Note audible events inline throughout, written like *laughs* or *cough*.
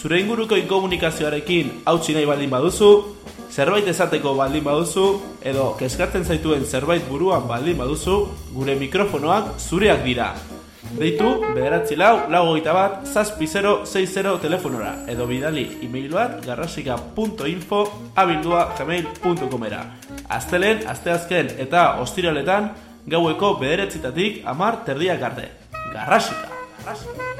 zure inguruko inkomunikazioarekin hautsi nahi baldin baduzu, zerbait esateko baldin baduzu, edo keskatzen zaituen zerbait buruan baldin baduzu, gure mikrofonoak zureak dira. Deitu, bederatzi lau, lau hogeita bat, zazpi 060 telefonora, edo bidali e-mail bat garrasika.info abildua gmail.com era. Aztelen, asteazken eta ostiraletan, gaueko bederetzitatik amar terdiak arte. Garrasika! Garrasika!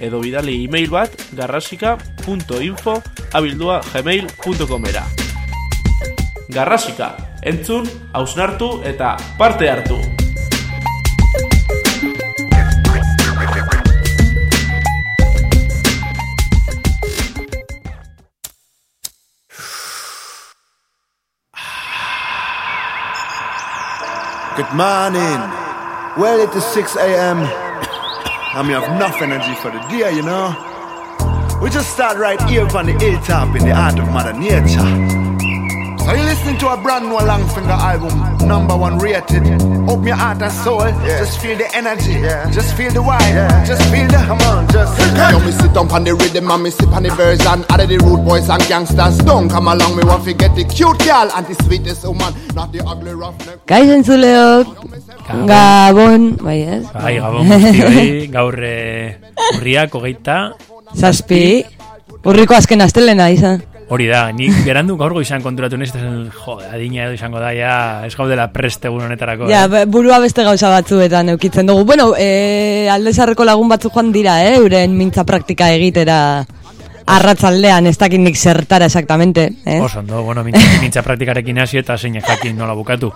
Edo bidali e-mail bat garrasika.info abildua gmail.com era. Garrasika, entzun, hausnartu eta parte hartu. Good morning. Well, it is 6 a.m. and we have enough energy for the day, you know. We just start right here on the hilltop in the heart of Mother Nature. Are you listening to a brand new Longfinger album, number one rated? Open your heart and soul, yeah. just feel the energy, yeah. just feel the vibe, yeah. just feel the. Come on, just. Yo, me sit down on the rhythm and me sip on the version. Out of the rude boys and gangsters, don't come along. Me want to get the cute girl and the sweetest woman, not the ugly roughneck. Gai zentzuleok, Gabon, bai ez? Bai, Gabon, guzti *laughs* gaur eh, urriak, hogeita. Zazpi, urriko azken astelena izan. Hori da, nik gerandu gaurgo izan konturatu nez, jo, adina edo izango da, ja, ez gaudela preste egun honetarako. Ja, eh? burua beste gauza batzuetan eukitzen dugu. Bueno, e, aldezarreko lagun batzu joan dira, eh, euren mintza praktika egitera arratzaldean, ez dakit nik zertara exactamente. Eh? Oso, no, bueno, mintza, *laughs* mintza praktikarekin hasi eta zein jakin nola bukatu.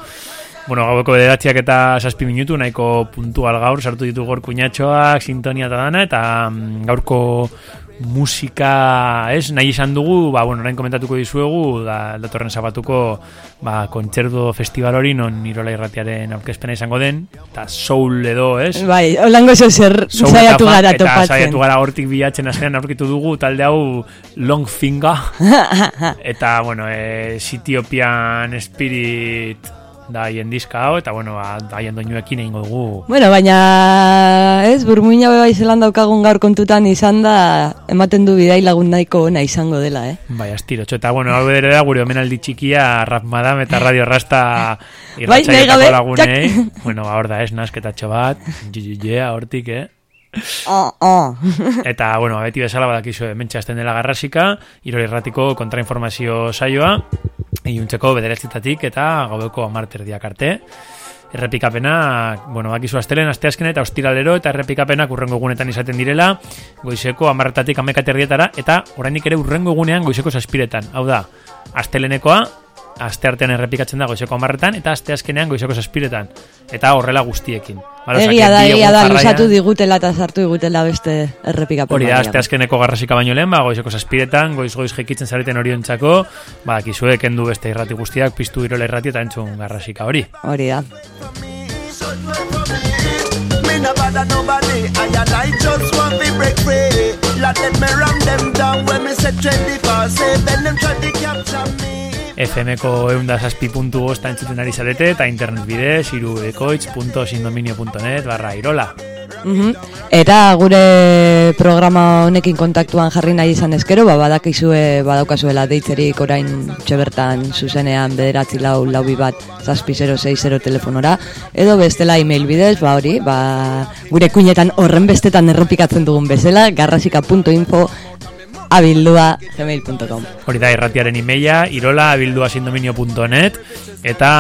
Bueno, gaueko bederatziak eta saspi minutu, nahiko puntual gaur, sartu ditu gaur kuñatxoak, sintonia eta dana, eta mm, gaurko musika, ez, nahi izan dugu, ba, bueno, orain komentatuko dizuegu, da, datorren sabatuko, ba, kontzertu festival hori, non Irola irratiaren aurkezpena izango den, eta soul edo, ez? Bai, holango zo zer eta gara funk, Eta topatzen. saiatu gara hortik bilatzen azkenan aurkitu dugu, talde hau Long Finger, *laughs* eta, bueno, e, Etiopian Spirit da haien diska hau, eta, bueno, ba, haien doinuekin egingo dugu. Bueno, baina, ez, burmuina beba izelan daukagun gaur kontutan izan da, ematen du bidai lagun nahiko ona izango dela, eh? Bai, astirotxo. Eta, bueno, hau ere da gure omenaldi txikia Rap Madame eta Radio Rasta *laughs* Bai, nahi gabe, lagunei. *laughs* Bueno, ba, hor da, ez, nasketatxo bat. Jijijea, hortik, eh? Oh, oh. *laughs* Eta, bueno, beti bezala badakizu mentxasten dela garrasika, irori erratiko kontrainformazio saioa, iluntzeko bederetzitatik eta gaubeko amarterdiak arte. Errepikapena, bueno, bakizu astelen, asteazken eta ostiralero, eta errepikapenak urrengo egunetan izaten direla, goizeko amarretatik amekaterdietara, eta oraindik ere urrengo egunean goizeko saspiretan. Hau da, astelenekoa, aste artean errepikatzen da goizeko amarretan, eta asteazkenean goizeko saspiretan. Eta horrela guztiekin. Bale, osea, Egia que da, egia da, lusatu digutela eta sartu digutela beste errepikapen. Hori da, aste azkeneko garrasika baino lehen, ba, goizeko saspiretan, goiz-goiz jekitzen zareten oriontzako, ba, kizue kendu beste irrati guztiak, piztu irola irrati eta entzun garrasika hori. Hori da. Me no bother nobody, I and I just want to break free. Let them me ram them down when me say 24 7 them try to capture me. FM-ko eunda saspi puntu bosta entzuten ari zarete, eta internet bidez, irubekoitz.sindominio.net barra irola. Mhm. Eta gure programa honekin kontaktuan jarri nahi izan ezkero, ba, badakizue, badaukazuela deitzerik orain txebertan zuzenean bederatzi lau laubi bat zazpi 060 telefonora, edo bestela email bidez, ba hori, ba, gure kuinetan horren bestetan errepikatzen dugun bezala, garrasika.info abildua gmail.com Hori da, irratiaren imeia, irola abildua sindominio.net, eta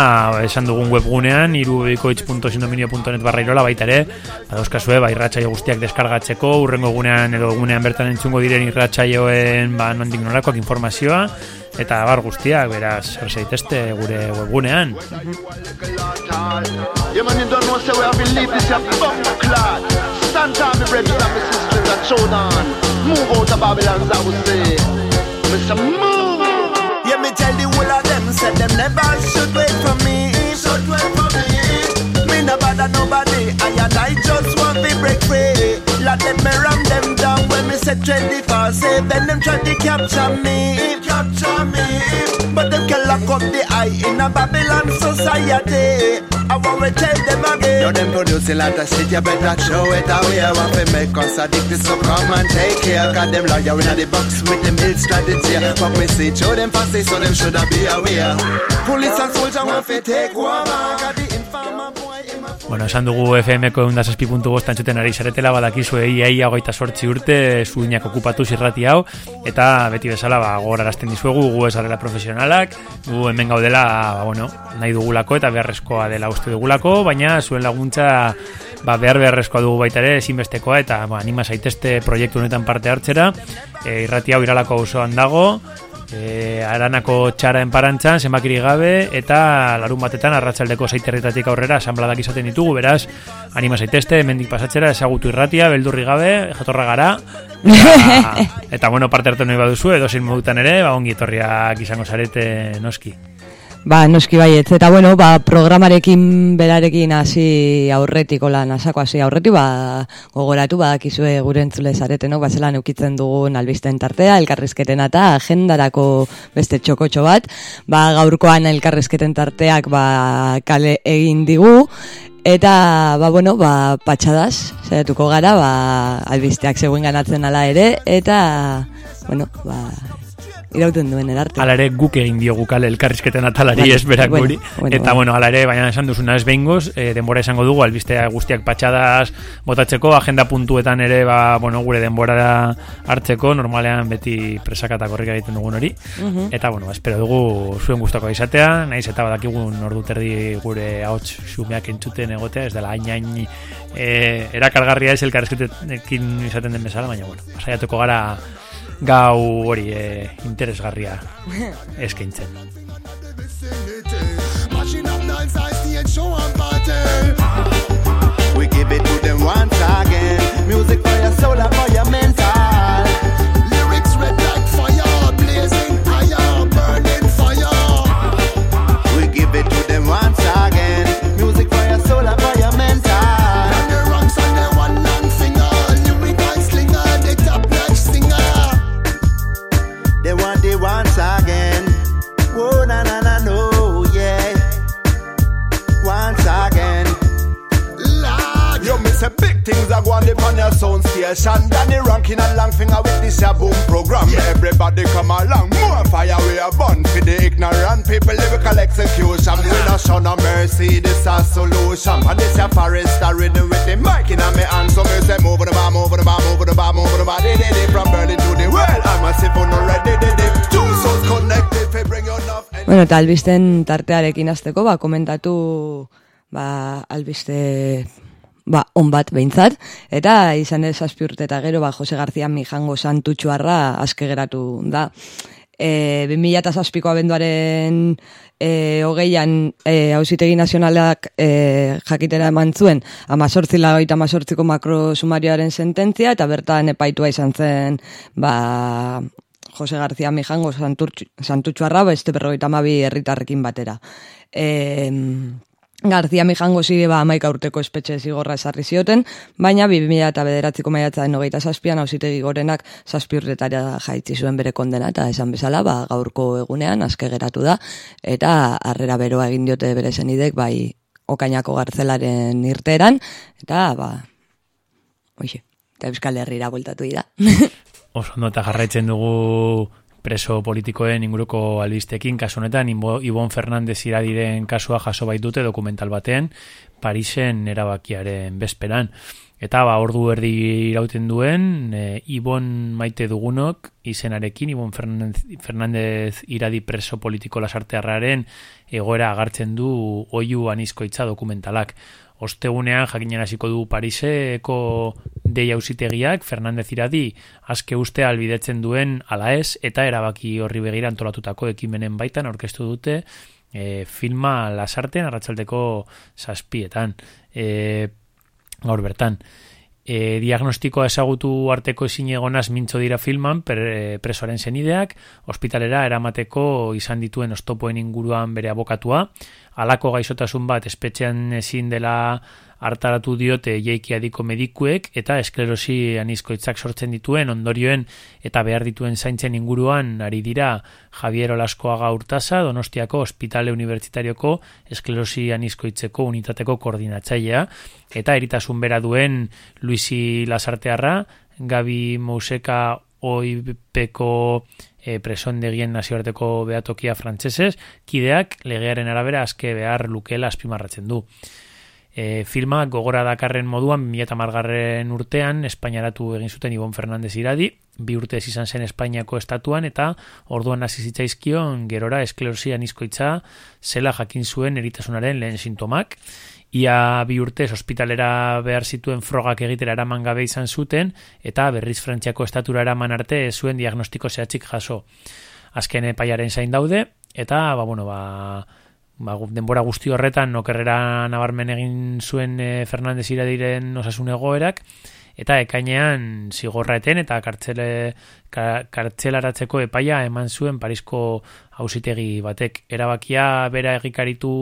esan dugun webgunean, irubekoitz.sindominio.net barra irola, baita ere, badauzkazue, ba, irratsaio guztiak deskargatzeko, urrengo egunean edo egunean bertan entzungo diren irratsaioen, ba, nondik norakoak informazioa, eta bar guztiak, beraz, zer zaitezte gure webgunean. This out of Babylon, I whole of them, say them never should wait for me. Should wait for me. No bother nobody, I I just want to break free. Let them ram them say 24 7 them try to capture me. Capture me. But them can lock up the eye in a Babylon society. I want to tell them again. Yo, them produce a lot of shit, you better throw it away. Want to make us addicted, so come and take care. Got them lawyer in the box with them ill strategy. But me see, show them fast, so them should be aware. Police and soldier want to take over. Got the informer Bueno, esan dugu FM-ko eunda saspi puntu bosta entzuten ari zaretela, badakizu ia ia hogeita sortzi urte zuinak okupatu zirrati hau, eta beti bezala ba, gogorarazten dizuegu gu ez garela profesionalak, gu hemen gaudela, ba, bueno, nahi dugulako eta beharrezkoa dela uste dugulako, baina zuen laguntza ba, behar beharrezkoa dugu baita ere ezinbestekoa, eta ba, anima zaitezte proiektu honetan parte hartzera, e, irrati hau iralako auzoan dago, e, aranako txara enparantzan, zenbakiri gabe, eta larun batetan arratsaldeko zaiterretatik aurrera asanbladak izaten ditugu, beraz, anima zaitezte, mendik pasatzera, ezagutu irratia, beldurri gabe, jatorra gara, *laughs* eta, eta bueno, parte hartu nahi baduzu, edo zein modutan ere, ba, ongi etorriak izango zarete noski. Ba, noski baietz, eta bueno, ba, programarekin berarekin hasi aurretik, hola, nasako hasi aurretik, ba, gogoratu, ba, kizue gure entzule zaretenok, ba, zelan eukitzen dugun albisten tartea, elkarrizketen eta agendarako beste txokotxo bat, ba, gaurkoan elkarrizketen tarteak, ba, kale egin digu, Eta, ba, bueno, ba, patxadas, saiatuko gara, ba, albisteak zegoen ganatzen ala ere, eta, bueno, ba, irauten duen erarte. Hala ere guk egin diogu kale elkarrizketen atalari Vale, ez berak bueno, guri. bueno, eta bueno. bueno, hala ere, baina esan duzuna ez behingoz, e, denbora esango dugu, albistea guztiak patxadas botatzeko, agenda puntuetan ere, ba, bueno, gure denbora hartzeko, normalean beti presakata korrika egiten dugun hori. Mhm. Eta, bueno, espero dugu zuen gustoko izatea, naiz eta badakigun ordu terdi gure ahots xumeak entzuten egotea, ez dela hain hain e, erakargarria ez elkarrezketekin izaten den bezala, baina, bueno, saiatuko gara gau hori e, interesgarria eskaintzen. We give it to them once again. Music for your soul and for your mental. I go on the on your sound station. Danny ranking and Longfinger with this a boom program. Everybody come along, more fire we are burn for the ignorant people. Lyrical execution. We no show no mercy, this a solution. And this a forest a rhythm with the mic in my hand. So me say move the bar, move the bar, move the bar, move the bar. Did it from Berlin to the world. I'm a sip on ready, did it. Two souls connected, they bring your love. Bueno, eta albisten tartearekin azteko, ba, komentatu ba, albiste ba, on bat behintzat, eta izan ez zazpi urte eta gero, ba, Jose García Mijango santutxuarra aske geratu da. E, 2000 eta zazpiko abenduaren e, hogeian e, hausitegi nazionalak e, jakitera eman zuen amazortzi lagoita amazortziko makrosumarioaren sententzia eta bertan epaitua izan zen ba, Jose García Mijango santutxuarra beste berrogeita mabi herritarrekin batera. E, Garzia Mijango zide ba amaika urteko espetxe zigorra esarri zioten, baina 2000 eta bederatziko maiatzaren hogeita zazpian hausitegi gorenak zazpi urtetara jaitzi zuen bere kondena, eta esan bezala ba, gaurko egunean aske geratu da, eta harrera beroa egin diote bere zenidek bai okainako gartzelaren irteran, eta ba, oixe, eta euskal herrira bultatu da. Oso, no, eta jarraitzen dugu preso politikoen inguruko albistekin, kasu honetan, Ibon Fernandez iradiren kasua jaso baitute dokumental batean, Parisen erabakiaren bezperan. Eta ba, ordu erdi irauten duen, e, Ibon maite dugunok, izenarekin, Ibon Fernandez, Fernandez iradi preso politiko lasartearraren egoera agartzen du oiu anizkoitza dokumentalak ostegunean jakinen hasiko du Pariseko dei ausitegiak Fernandez Iradi aske uste albidetzen duen ala ez eta erabaki horri begira antolatutako ekimenen baitan aurkeztu dute e, filma lasarten arratsaldeko zazpietan. E, gaur bertan e, diagnostikoa ezagutu arteko ezin egonaz mintzo dira filman per, e, presoaren zenideak, ospitalera eramateko izan dituen ostopoen inguruan bere abokatua, alako gaizotasun bat espetxean ezin dela hartaratu diote jeiki adiko medikuek eta esklerosi anizkoitzak sortzen dituen ondorioen eta behar dituen zaintzen inguruan ari dira Javier Olaskoaga urtasa Donostiako Hospitale Unibertsitarioko esklerosi anizkoitzeko unitateko koordinatzailea eta eritasun bera duen Luisi Lasartearra, Gabi Mouseka oipeko e, presondegien nazioarteko behatokia frantsesez, kideak legearen arabera azke behar lukela azpimarratzen du. E, filma gogora dakarren moduan mila eta margarren urtean Espainiaratu egin zuten Ibon Fernandez iradi. Bi urte izan zen Espainiako estatuan eta orduan hasi zitzaizkion gerora esklerosian izkoitza zela jakin zuen eritasunaren lehen sintomak. Ia bi urtez ospitalera behar zituen frogak egitera eraman gabe izan zuten eta berriz frantziako estatura eraman arte zuen diagnostiko zehatzik jaso. Azken epaiaren zain daude eta ba bueno ba ba, denbora guzti horretan nokerrera nabarmen egin zuen e, Fernandez iradiren osasun egoerak, eta ekainean zigorraeten eta kartzele, ka, kartzelaratzeko epaia eman zuen Parisko hausitegi batek. Erabakia bera egikaritu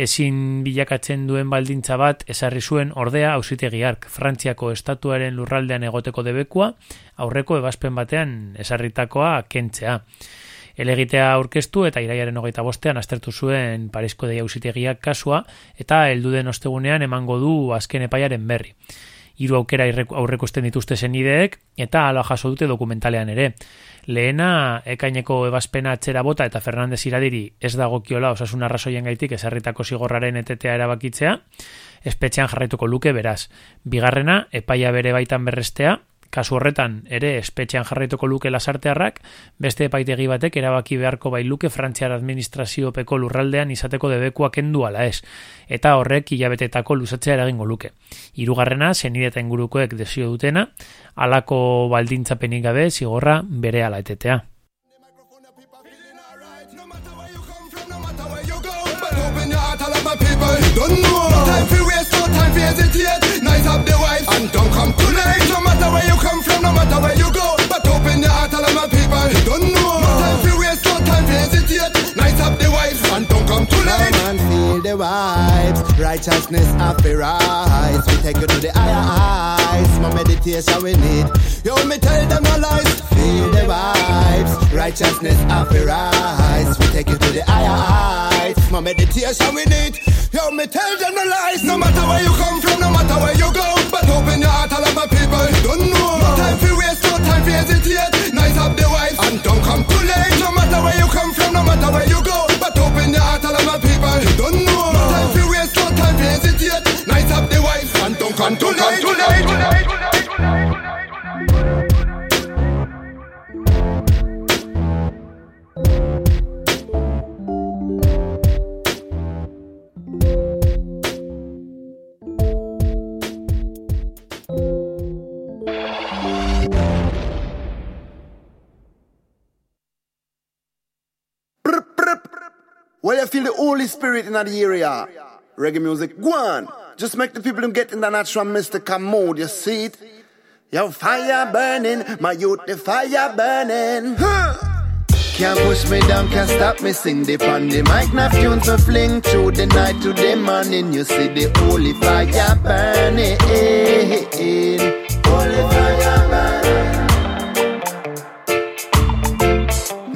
ezin bilakatzen duen baldintza bat esarri zuen ordea hausitegiark Frantziako estatuaren lurraldean egoteko debekua aurreko ebazpen batean esarritakoa kentzea elegitea aurkeztu eta iraiaren hogeita bostean aztertu zuen Parisko deia usitegiak kasua eta helduden ostegunean emango du azken epaiaren berri. Hiru aukera aurreko esten dituzte zen ideek eta ala jaso dute dokumentalean ere. Lehena, ekaineko ebazpena atzera bota eta Fernandez iradiri ez dagokiola osasun arrazoien gaitik esarritako zigorraren etetea erabakitzea, espetxean jarraituko luke beraz. Bigarrena, epaia bere baitan berrestea, Kasu horretan ere espetxean jarraituko luke lasartearrak, beste epaitegi batek erabaki beharko bai luke Frantziar administraziopeko lurraldean izateko debekua kendu ala ez, eta horrek hilabetetako luzatzea eragingo luke. Hirugarrena zenideta ingurukoek desio dutena, alako baldintzapenik gabe zigorra bere etetea. Nice up the wife and don't come too late No matter where you come from, no matter where you go Come and feel the vibes. Righteousness after to rise. We take you to the higher heights. My meditation we need. Yo, me tell them no lies. Feel the vibes. Righteousness after to rise. We take you to the higher heights. My meditation we need. Yo, me tell them no lies. No matter where you come from, no matter where you go. But open your heart, all of my people don't know. No time for waste, no time for hesitate. Nice up the wife and don't come too late. No matter where you come from, no matter where you go open your heart of my people. You don't know. No time to waste, no time to hesitate. Nice up the wife, and don't come. Come too late. Too late. Too late. Well, you feel the Holy Spirit in the area. Reggae music, go on. Just make the people them get in the natural mystical mode, you see it? Your fire burning, my youth, the fire burning. Huh. Can't push me down, can't stop me sing the on the mic, now tunes to fling through the night to the morning. You see the holy fire burning. Holy fire burning.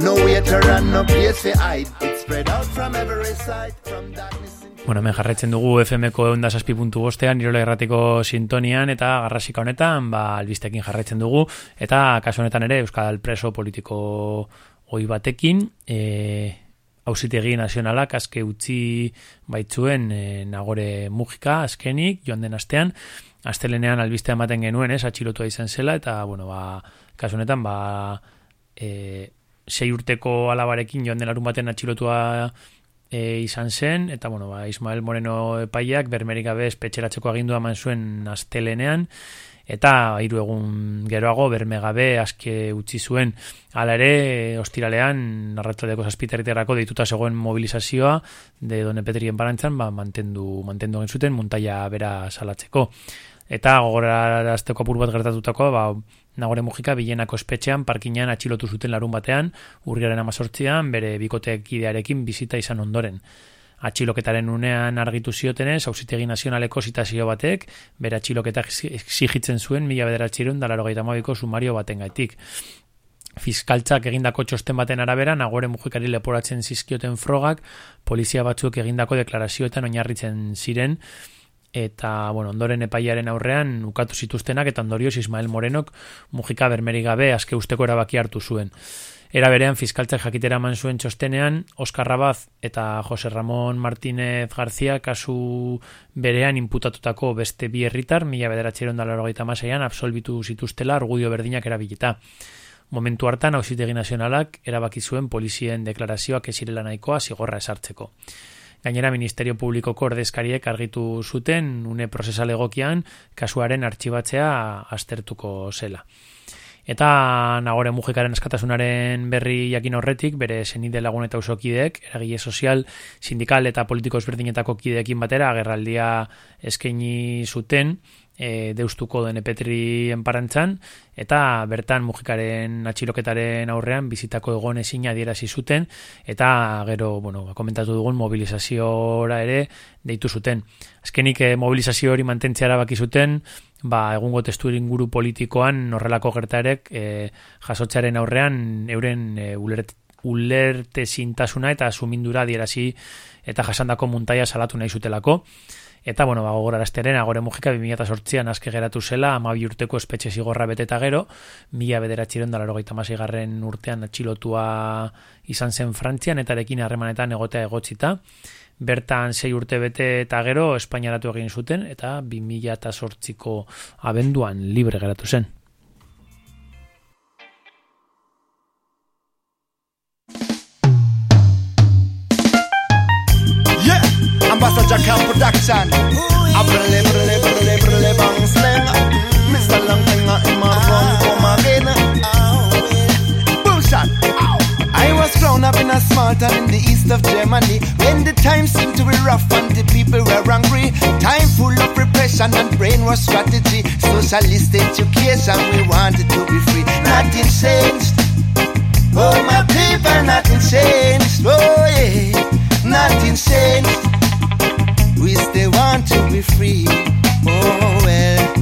Nowhere to run, no place to hide. It's spread out from every side, from darkness. Bueno, hemen jarraitzen dugu FM-ko eunda saspi puntu bostean, nirola erratiko sintonian eta garrasika honetan, ba, albistekin jarraitzen dugu, eta kasu honetan ere Euskal Preso politiko hoi batekin, e, hausitegi nazionalak azke utzi baitzuen e, nagore mugika azkenik, joan den astean, astelenean albistea ematen genuen, ez, atxilotua izan zela, eta, bueno, ba, kasu honetan, ba, e, sei urteko alabarekin joan den larun baten atxilotua e, izan zen, eta bueno, ba, Ismael Moreno epaiak bermerik gabe espetxeratzeko agindua eman zuen astelenean, eta hiru egun geroago berme gabe aske utzi zuen. Hala ere ostiralean narrataldeko zazpiterriterako deituta zegoen mobilizazioa de Done Petrien barantzan ba, mantendu, mantendu zuten muntaia bera salatzeko. Eta gogorarazteko apur bat gertatutako ba, Nagore Mujika bilenako espetxean parkinean atxilotu zuten larun batean urriaren amazortzian bere bikotekidearekin bizita izan ondoren. Atxiloketaren unean argitu ziotenez, hausitegi nazionaleko zitazio batek, bere atxiloketa exigitzen zuen mila bederatxireun dalaro gaitamabiko sumario baten gaitik. Fiskaltzak egindako txosten baten arabera, nagore mujikari leporatzen zizkioten frogak, polizia batzuk egindako deklarazioetan oinarritzen ziren, eta bueno, ondoren epaiaren aurrean ukatu zituztenak eta ondorioz Ismael Morenok mujika bermeri gabe azke usteko erabaki hartu zuen. Era berean fiskaltzak jakitera eman zuen txostenean Oskar Rabaz eta Jose Ramon Martínez García kasu berean inputatutako beste bi herritar mila bederatxeron dalarogeita masaian absolbitu zituztela argudio berdinak erabilita. Momentu hartan hausitegi nazionalak erabaki zuen polizien deklarazioak ezirela nahikoa zigorra esartzeko. Gainera, Ministerio Publikoko ordezkariek argitu zuten une prozesal egokian kasuaren artxibatzea aztertuko zela. Eta nagore mujikaren eskatasunaren berri jakin horretik, bere senide lagun eta usokideek, eragile sozial, sindikal eta politiko ezberdinetako kideekin batera, agerraldia eskaini zuten, e, deustuko den epetri enparantzan, eta bertan mujikaren atxiloketaren aurrean bizitako egon ezin adierazi zuten, eta gero, bueno, komentatu dugun mobilizaziora ere deitu zuten. Azkenik e, mobilizazio hori mantentzea erabaki zuten, ba, egungo testu inguru politikoan horrelako gertarek e, jasotzearen aurrean euren e, ulert, ulerte zintasuna eta sumindura adierazi eta jasandako muntaia salatu nahi zutelako. Eta, bueno, ba, gogorarazteren, agore mugika 2008an azke geratu zela, amabi urteko espetxe zigorra beteta gero, mila bederatxiren dalaro gaita garren urtean atxilotua izan zen Frantzian, eta erekin harremanetan egotea egotzita. Bertan sei urte bete eta gero Espainiaratu egin zuten, eta 2008ko abenduan libre geratu zen. Camp Production. Abrele, brele, brele, brele, bang slang. Mr. Long Finger in my run, come again. Bullshot. I was grown up in a small town in the east of Germany when the times seemed to be rough and the people were angry. Time full of repression and brainwash strategy. Socialist education, we wanted to be free. Nothing changed. Oh, my people, nothing changed. Oh, yeah, nothing changed. We still want to be free. Oh, well.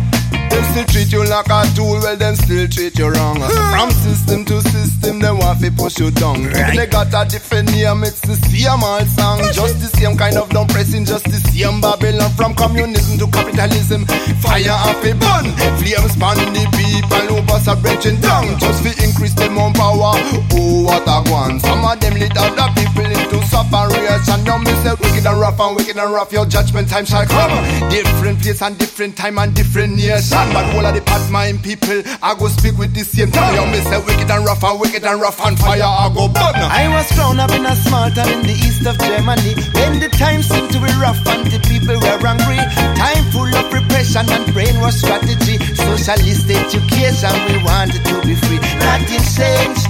They still treat you like a tool, well, them still treat you wrong. Hmm. From system to system, them want to push you down. Right. They got a different name, it's the same old song. Just the same kind of down pressing, just the same Babylon. From communism to capitalism, fire off a bun. Flames span the people who bust a breaching down. Just to increase them own power. Oh, what a one. Some of them lead other people into separation. Now me say wicked and rough and wicked and rough. Your judgment time shall come. Different place and different time and different nation. But all of the bad mind people, I go speak with the same tongue. You me say wicked and rough and wicked and rough and fire. I go burn. I was grown up in a small town in the east of Germany. When the time seemed to be rough and the people were angry. Time full of repression and brainwash strategy. Socialist education, we wanted to be free. Nothing changed.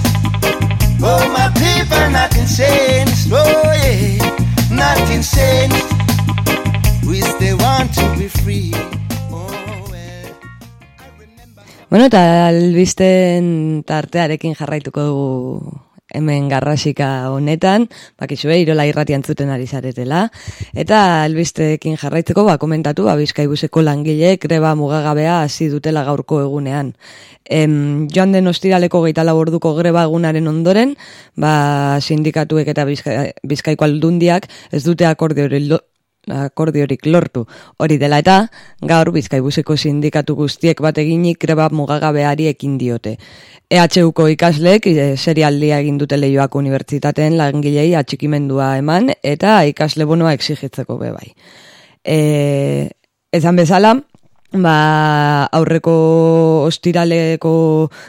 Oh, my people, nothing changed. Oh, yeah, nothing changed. We still want to be free. Bueno, eta albisten tartearekin jarraituko dugu hemen garrasika honetan, bakizue, irola irratian zuten ari zaretela, eta albisteekin jarraitzeko, ba, komentatu, ba, bizkaibuseko langile, greba mugagabea hasi dutela gaurko egunean. Em, joan den ostiraleko geita orduko greba egunaren ondoren, ba, sindikatuek eta bizka, bizkaiko aldundiak ez dute akorde hori akordiorik lortu. Hori dela eta, gaur bizkaibuseko sindikatu guztiek bat eginik greba mugagabeari ekin diote. EHUko ikasleek e, serialdia egin dute leioak unibertsitateen langilei atxikimendua eman eta ikasle bonoa exigitzeko bebai. E, ezan bezala, ba, aurreko ostiraleko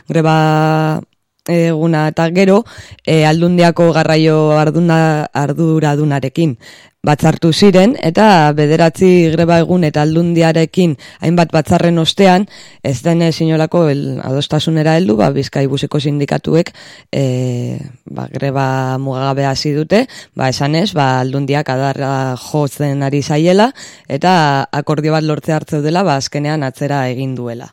greba eguna eta gero, e, aldundiako garraio arduna, arduradunarekin batzartu ziren, eta bederatzi greba egun eta aldundiarekin hainbat batzarren ostean, ez den sinolako el, adostasunera heldu, ba, bizkaibuseko sindikatuek e, ba, greba mugagabea hasi dute, ba, esanez, ba, aldundiak adarra jotzen ari zaiela, eta akordio bat lortze hartzeu dela, ba, azkenean atzera egin duela.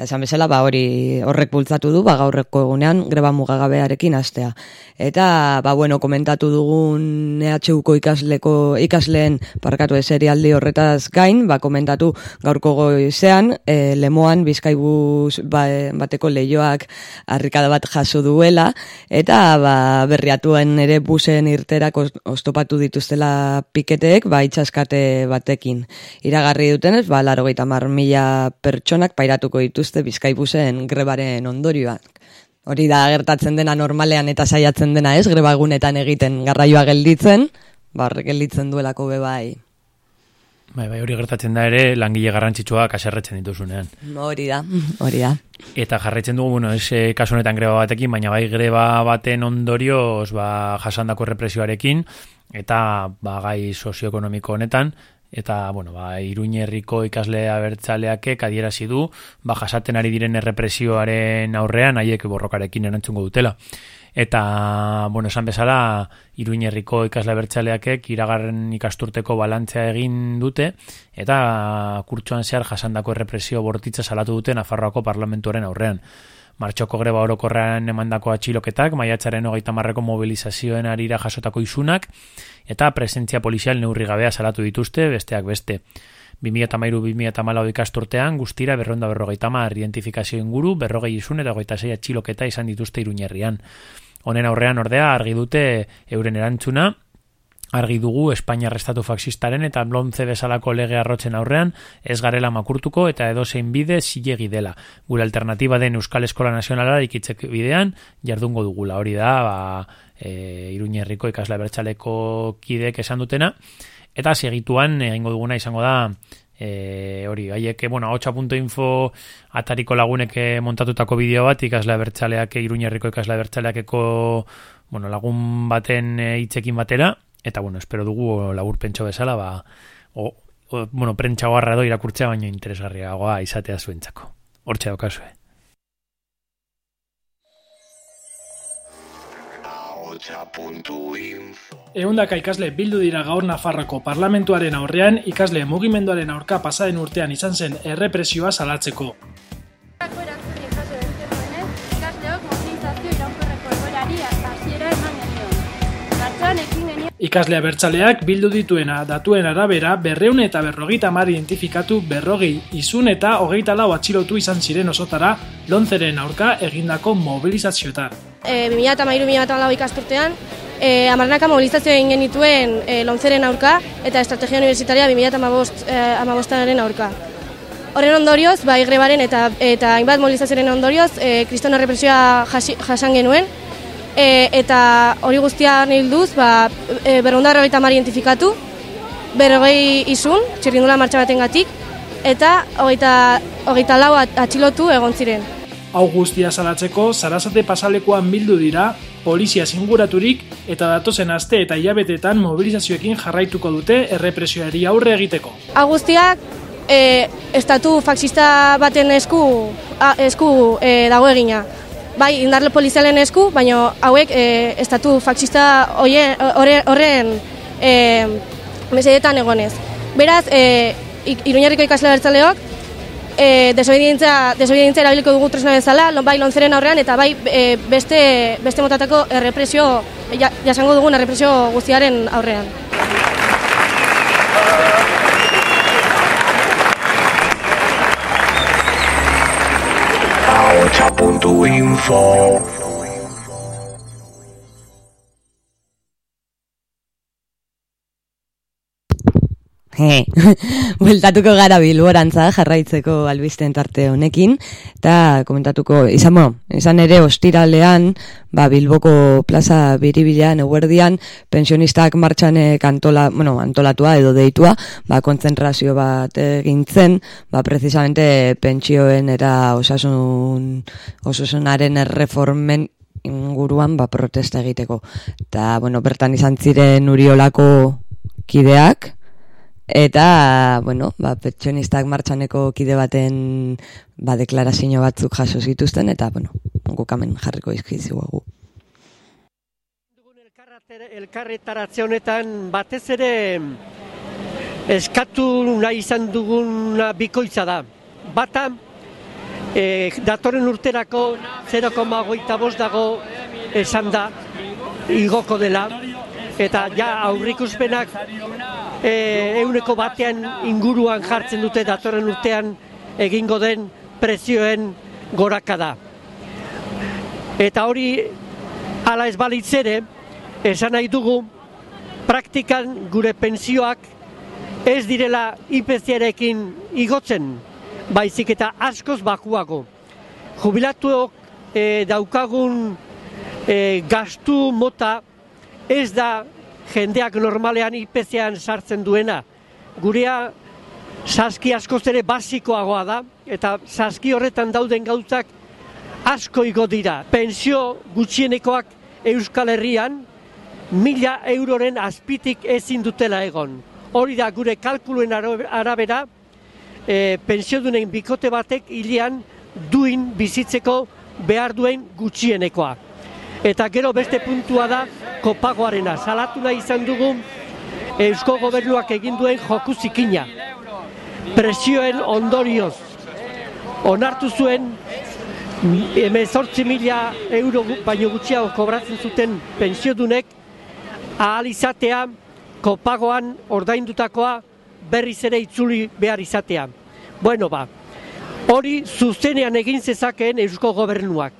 Eta esan bezala, ba, hori horrek bultzatu du, ba, gaurreko egunean greba mugagabearekin hastea. Eta, ba, bueno, komentatu dugun EHUko ikasleko, ikasleen parkatu eserialdi horretaz gain, ba, komentatu gaurko goizean, e, lemoan bizkaibuz ba, bateko leioak harrikada bat jaso duela, eta ba, berriatuen ere busen irterak os- oztopatu dituztela piketeek, ba, itxaskate batekin. Iragarri dutenez, ba, laro mila pertsonak pairatuko dituzte bizkaibusen grebaren ondorioak. Hori da gertatzen dena normalean eta saiatzen dena ez, greba egunetan egiten garraioa gelditzen, ba, horrek gelditzen duelako bebai. Bai, bai, hori gertatzen da ere, langile garrantzitsuak aserretzen dituzunean. Hori da, *laughs* hori da. Eta jarraitzen dugu, bueno, ez eh, kasu honetan greba batekin, baina bai greba baten ondorioz ba, jasandako represioarekin, eta ba, gai sozioekonomiko honetan, eta, bueno, ba, iruñerriko ikasle abertzaleakek adierazi du, ba, jasaten ari diren errepresioaren aurrean, haiek borrokarekin erantzungo dutela. Eta, bueno, esan bezala, iruñerriko ikasle abertzaleakek iragarren ikasturteko balantzea egin dute, eta kurtsuan zehar jasandako errepresio bortitza salatu dute Nafarroako parlamentuaren aurrean. Martxoko greba orokorrean emandako atxiloketak, maiatzaren hogeita marreko mobilizazioen arira jasotako isunak, eta presentzia polizial neurri gabea salatu dituzte, besteak beste. 2008-2008 ikasturtean, guztira berronda berrogeita mar identifikazio inguru, berrogei isun eta goita zei atxiloketa izan dituzte iruñerrian. Honen aurrean ordea argi dute euren erantzuna, argi dugu Espainia restatu faxistaren eta blontze bezalako lege arrotzen aurrean ez garela makurtuko eta edozein bide zilegi dela. Gure alternatiba den Euskal Eskola Nazionala ikitzek bidean jardungo dugula. Hori da, ba, e, Iruñerriko ikasla bertxaleko kidek esan dutena. Eta segituan egingo duguna izango da e, hori, haiek, bueno, hotxa.info atariko lagunek eh, montatutako bideo bat ikasla bertxaleak, Iruñerriko ikasla bertxaleakeko bueno, lagun baten hitzekin batera, eta bueno, espero dugu labur pentso bezala, ba, o, o, bueno, prentsa garra edo irakurtzea baino interesgarriagoa izatea zuentzako. Hortxe daukazue. Eundaka ikasle bildu dira gaur Nafarroko parlamentuaren aurrean ikasle mugimenduaren aurka pasaden urtean izan zen errepresioa salatzeko. Ikaslea bertzaleak bildu dituena datuen arabera berreun eta berrogeita mar identifikatu berrogei izun eta hogeita lau atxilotu izan ziren osotara lontzeren aurka egindako mobilizazioetan. E, 2008-2008 ikasturtean, e, amarnaka mobilizazio egin genituen e, lontzeren aurka eta estrategia universitaria 2008-aren e, aurka. Horren ondorioz, bai grebaren eta eta hainbat mobilizazioaren ondorioz, e, kristono represioa jasan genuen, e, eta hori guztia nahi duz, ba, e, berrunda berrogeita mari identifikatu, berrogei izun, txirrindula martxa baten gatik, eta hogeita, hogeita lau atxilotu egon ziren. Hau guztia salatzeko, zarazate pasalekoan bildu dira, polizia zinguraturik eta datozen aste eta hilabetetan mobilizazioekin jarraituko dute errepresioari aurre egiteko. Hau guztiak, e, estatu faxista baten esku, a, esku e, dago egina bai indarle polizialen esku, baina hauek e, estatu faxista horren e, mesedetan egonez. Beraz, e, iruñarriko ikasle bertzaleok, e, desobedientzia, desobedientzia erabiliko dugu tresna bezala, bai lontzeren aurrean, eta bai e, beste, beste motatako errepresio, jasango dugun errepresio guztiaren aurrean. Info *laughs* bueltatuko gara bilborantza jarraitzeko albisten tarte honekin, eta komentatuko, izan, bueno, izan ere ostiralean, ba, bilboko plaza biribilean, eguerdian, pensionistak martxanek antola, bueno, antolatua edo deitua, ba, kontzentrazio bat egintzen, ba, precisamente pentsioen eta osasun, osasunaren erreformen inguruan, ba, protesta egiteko. Eta, bueno, bertan izan ziren uriolako kideak, Eta, bueno, ba, petxonistak martxaneko kide baten ba, deklarazio batzuk jaso zituzten, eta, bueno, gukamen jarriko izkizi gugu. Elkarretaratze honetan batez ere eskatu nahi izan duguna bikoitza da. Bata, e, datorren urterako 0,goita bost dago esan da, igoko dela, eta ja aurrikuspenak e, euneko batean inguruan jartzen dute datorren urtean egingo den prezioen goraka da. Eta hori ala ez balitzere, esan nahi dugu, praktikan gure pensioak ez direla IPC-arekin igotzen, baizik eta askoz bakuago. Jubilatuok e, daukagun e, gastu mota ez da jendeak normalean ipezean sartzen duena. Gurea saski askoz ere basikoagoa da, eta saski horretan dauden gauzak asko igo dira. Pensio gutxienekoak Euskal Herrian mila euroren azpitik ezin dutela egon. Hori da gure kalkuluen arabera, e, pensiodunen bikote batek hilean duin bizitzeko behar duen gutxienekoa. Eta gero beste puntua da kopagoarena. Salatu nahi izan dugu Eusko Gobernuak egin duen joku zikina. Presioen ondorioz. Onartu zuen emezortzi mila euro baino gutxiago kobratzen zuten pensiodunek ahal izatea kopagoan ordaindutakoa berriz ere itzuli behar izatea. Bueno ba, hori zuzenean egin zezakeen Eusko Gobernuak.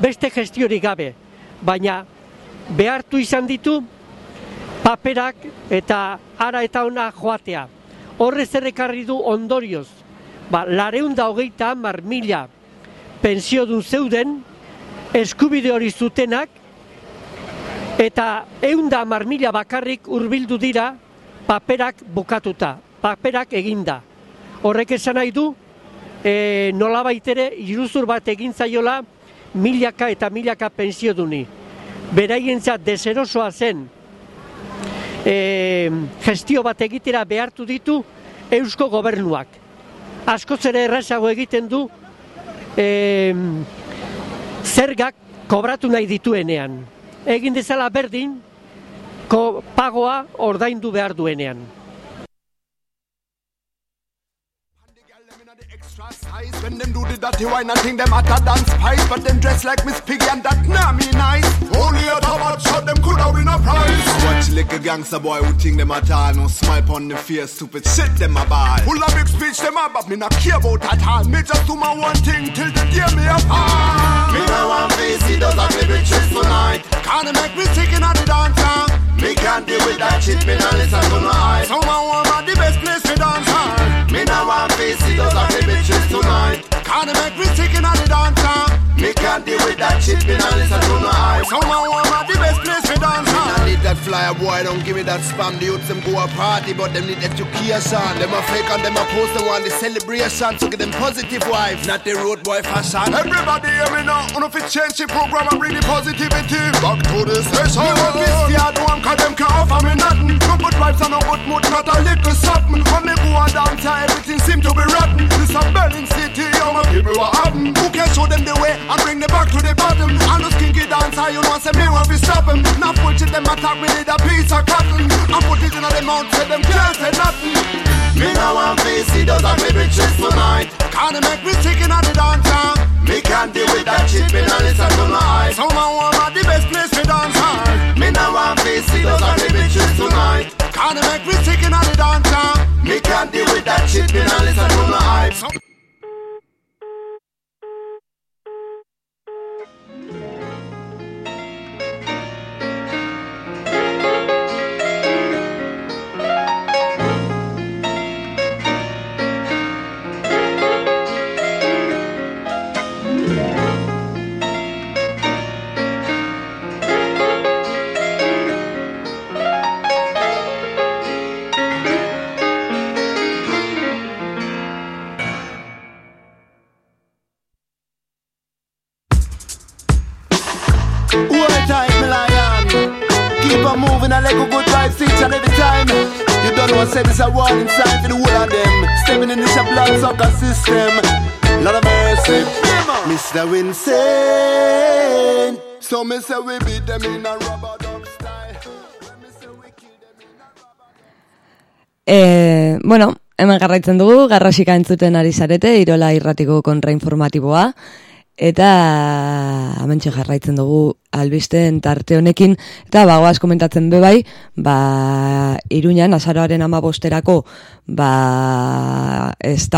Beste gestiorik gabe, baina behartu izan ditu paperak eta ara eta ona joatea. Horrez errekarri du ondorioz, ba, lareunda hogeita hamar mila pensio dun zeuden, eskubide hori zutenak, eta eunda hamar mila bakarrik hurbildu dira paperak bukatuta, paperak eginda. Horrek esan nahi du, e, nola baitere, iruzur bat egin zaiola, milaka eta milaka pensio duni. Beraientzat deserosoa zen e, gestio bat egitera behartu ditu Eusko Gobernuak. Askoz ere errazago egiten du e, zergak kobratu nahi dituenean. Egin dezala berdin, ko, pagoa ordaindu behar duenean. When them do the dirty wine and think them hotter than spice. But them dress like Miss Piggy and that nah me nice. Only a top shot them coulda win a prize. Watch like a gangster boy who think them at No smile on the face, stupid shit them a ball. Full of big speech them a but me not care about at all. Me just do my one thing till the day me a apart Me no want face see those ugly bitches tonight. Can't make me sick in the dancer Me can't deal with that shit, me no listen to no hype Someone want at the best place to dance hard Me no want face see those ugly bitches tonight Can't make me sick in the dancer. Me can't deal with that shit, me no listen to no hype Someone want at the best place to dance Me hard not need that flyer boy, don't give me that spam. The youths them go a party, but them need education. Them a fake and them a post, they want the celebration. So get them positive wife, not the road boy fashion. Everybody hear me now, on if it change the program and bring the positivity. Back to the station. Me want this yard one, cause them can't offer me nothing. No good vibes and no good mood, not a little something. When me go and dance, everything seem to be rotten. This a Berlin city, all my people what happen. Who can show them the way and bring them back to the bottom? And those kinky dancer, you know, say me want to stop them. Now bullshit them attack me, need a piece of cotton. And put it in the mouth, say them can't say nothing. Me no want face see those ugly bitches tonight Can't make me sick in the dancer. Me can't deal with that shit, me no listen to no hype Someone want at the best place to dance hard. Me no want face see those ugly bitches tonight Can't make me sick in the dancer. Me can't deal with that shit, me no listen to no hype sucker system. Lot of mercy. Mr. Vincent. So me say we beat them in a rubber dub style. Me say we kill them in a E, bueno, hemen garraitzen dugu, garrasika entzuten ari zarete, irola irratiko kontrainformatiboa, eta hementxe jarraitzen dugu albisten tarte honekin, eta bagoaz komentatzen be bai, ba, iruñan, azaroaren ama bosterako, ba, ez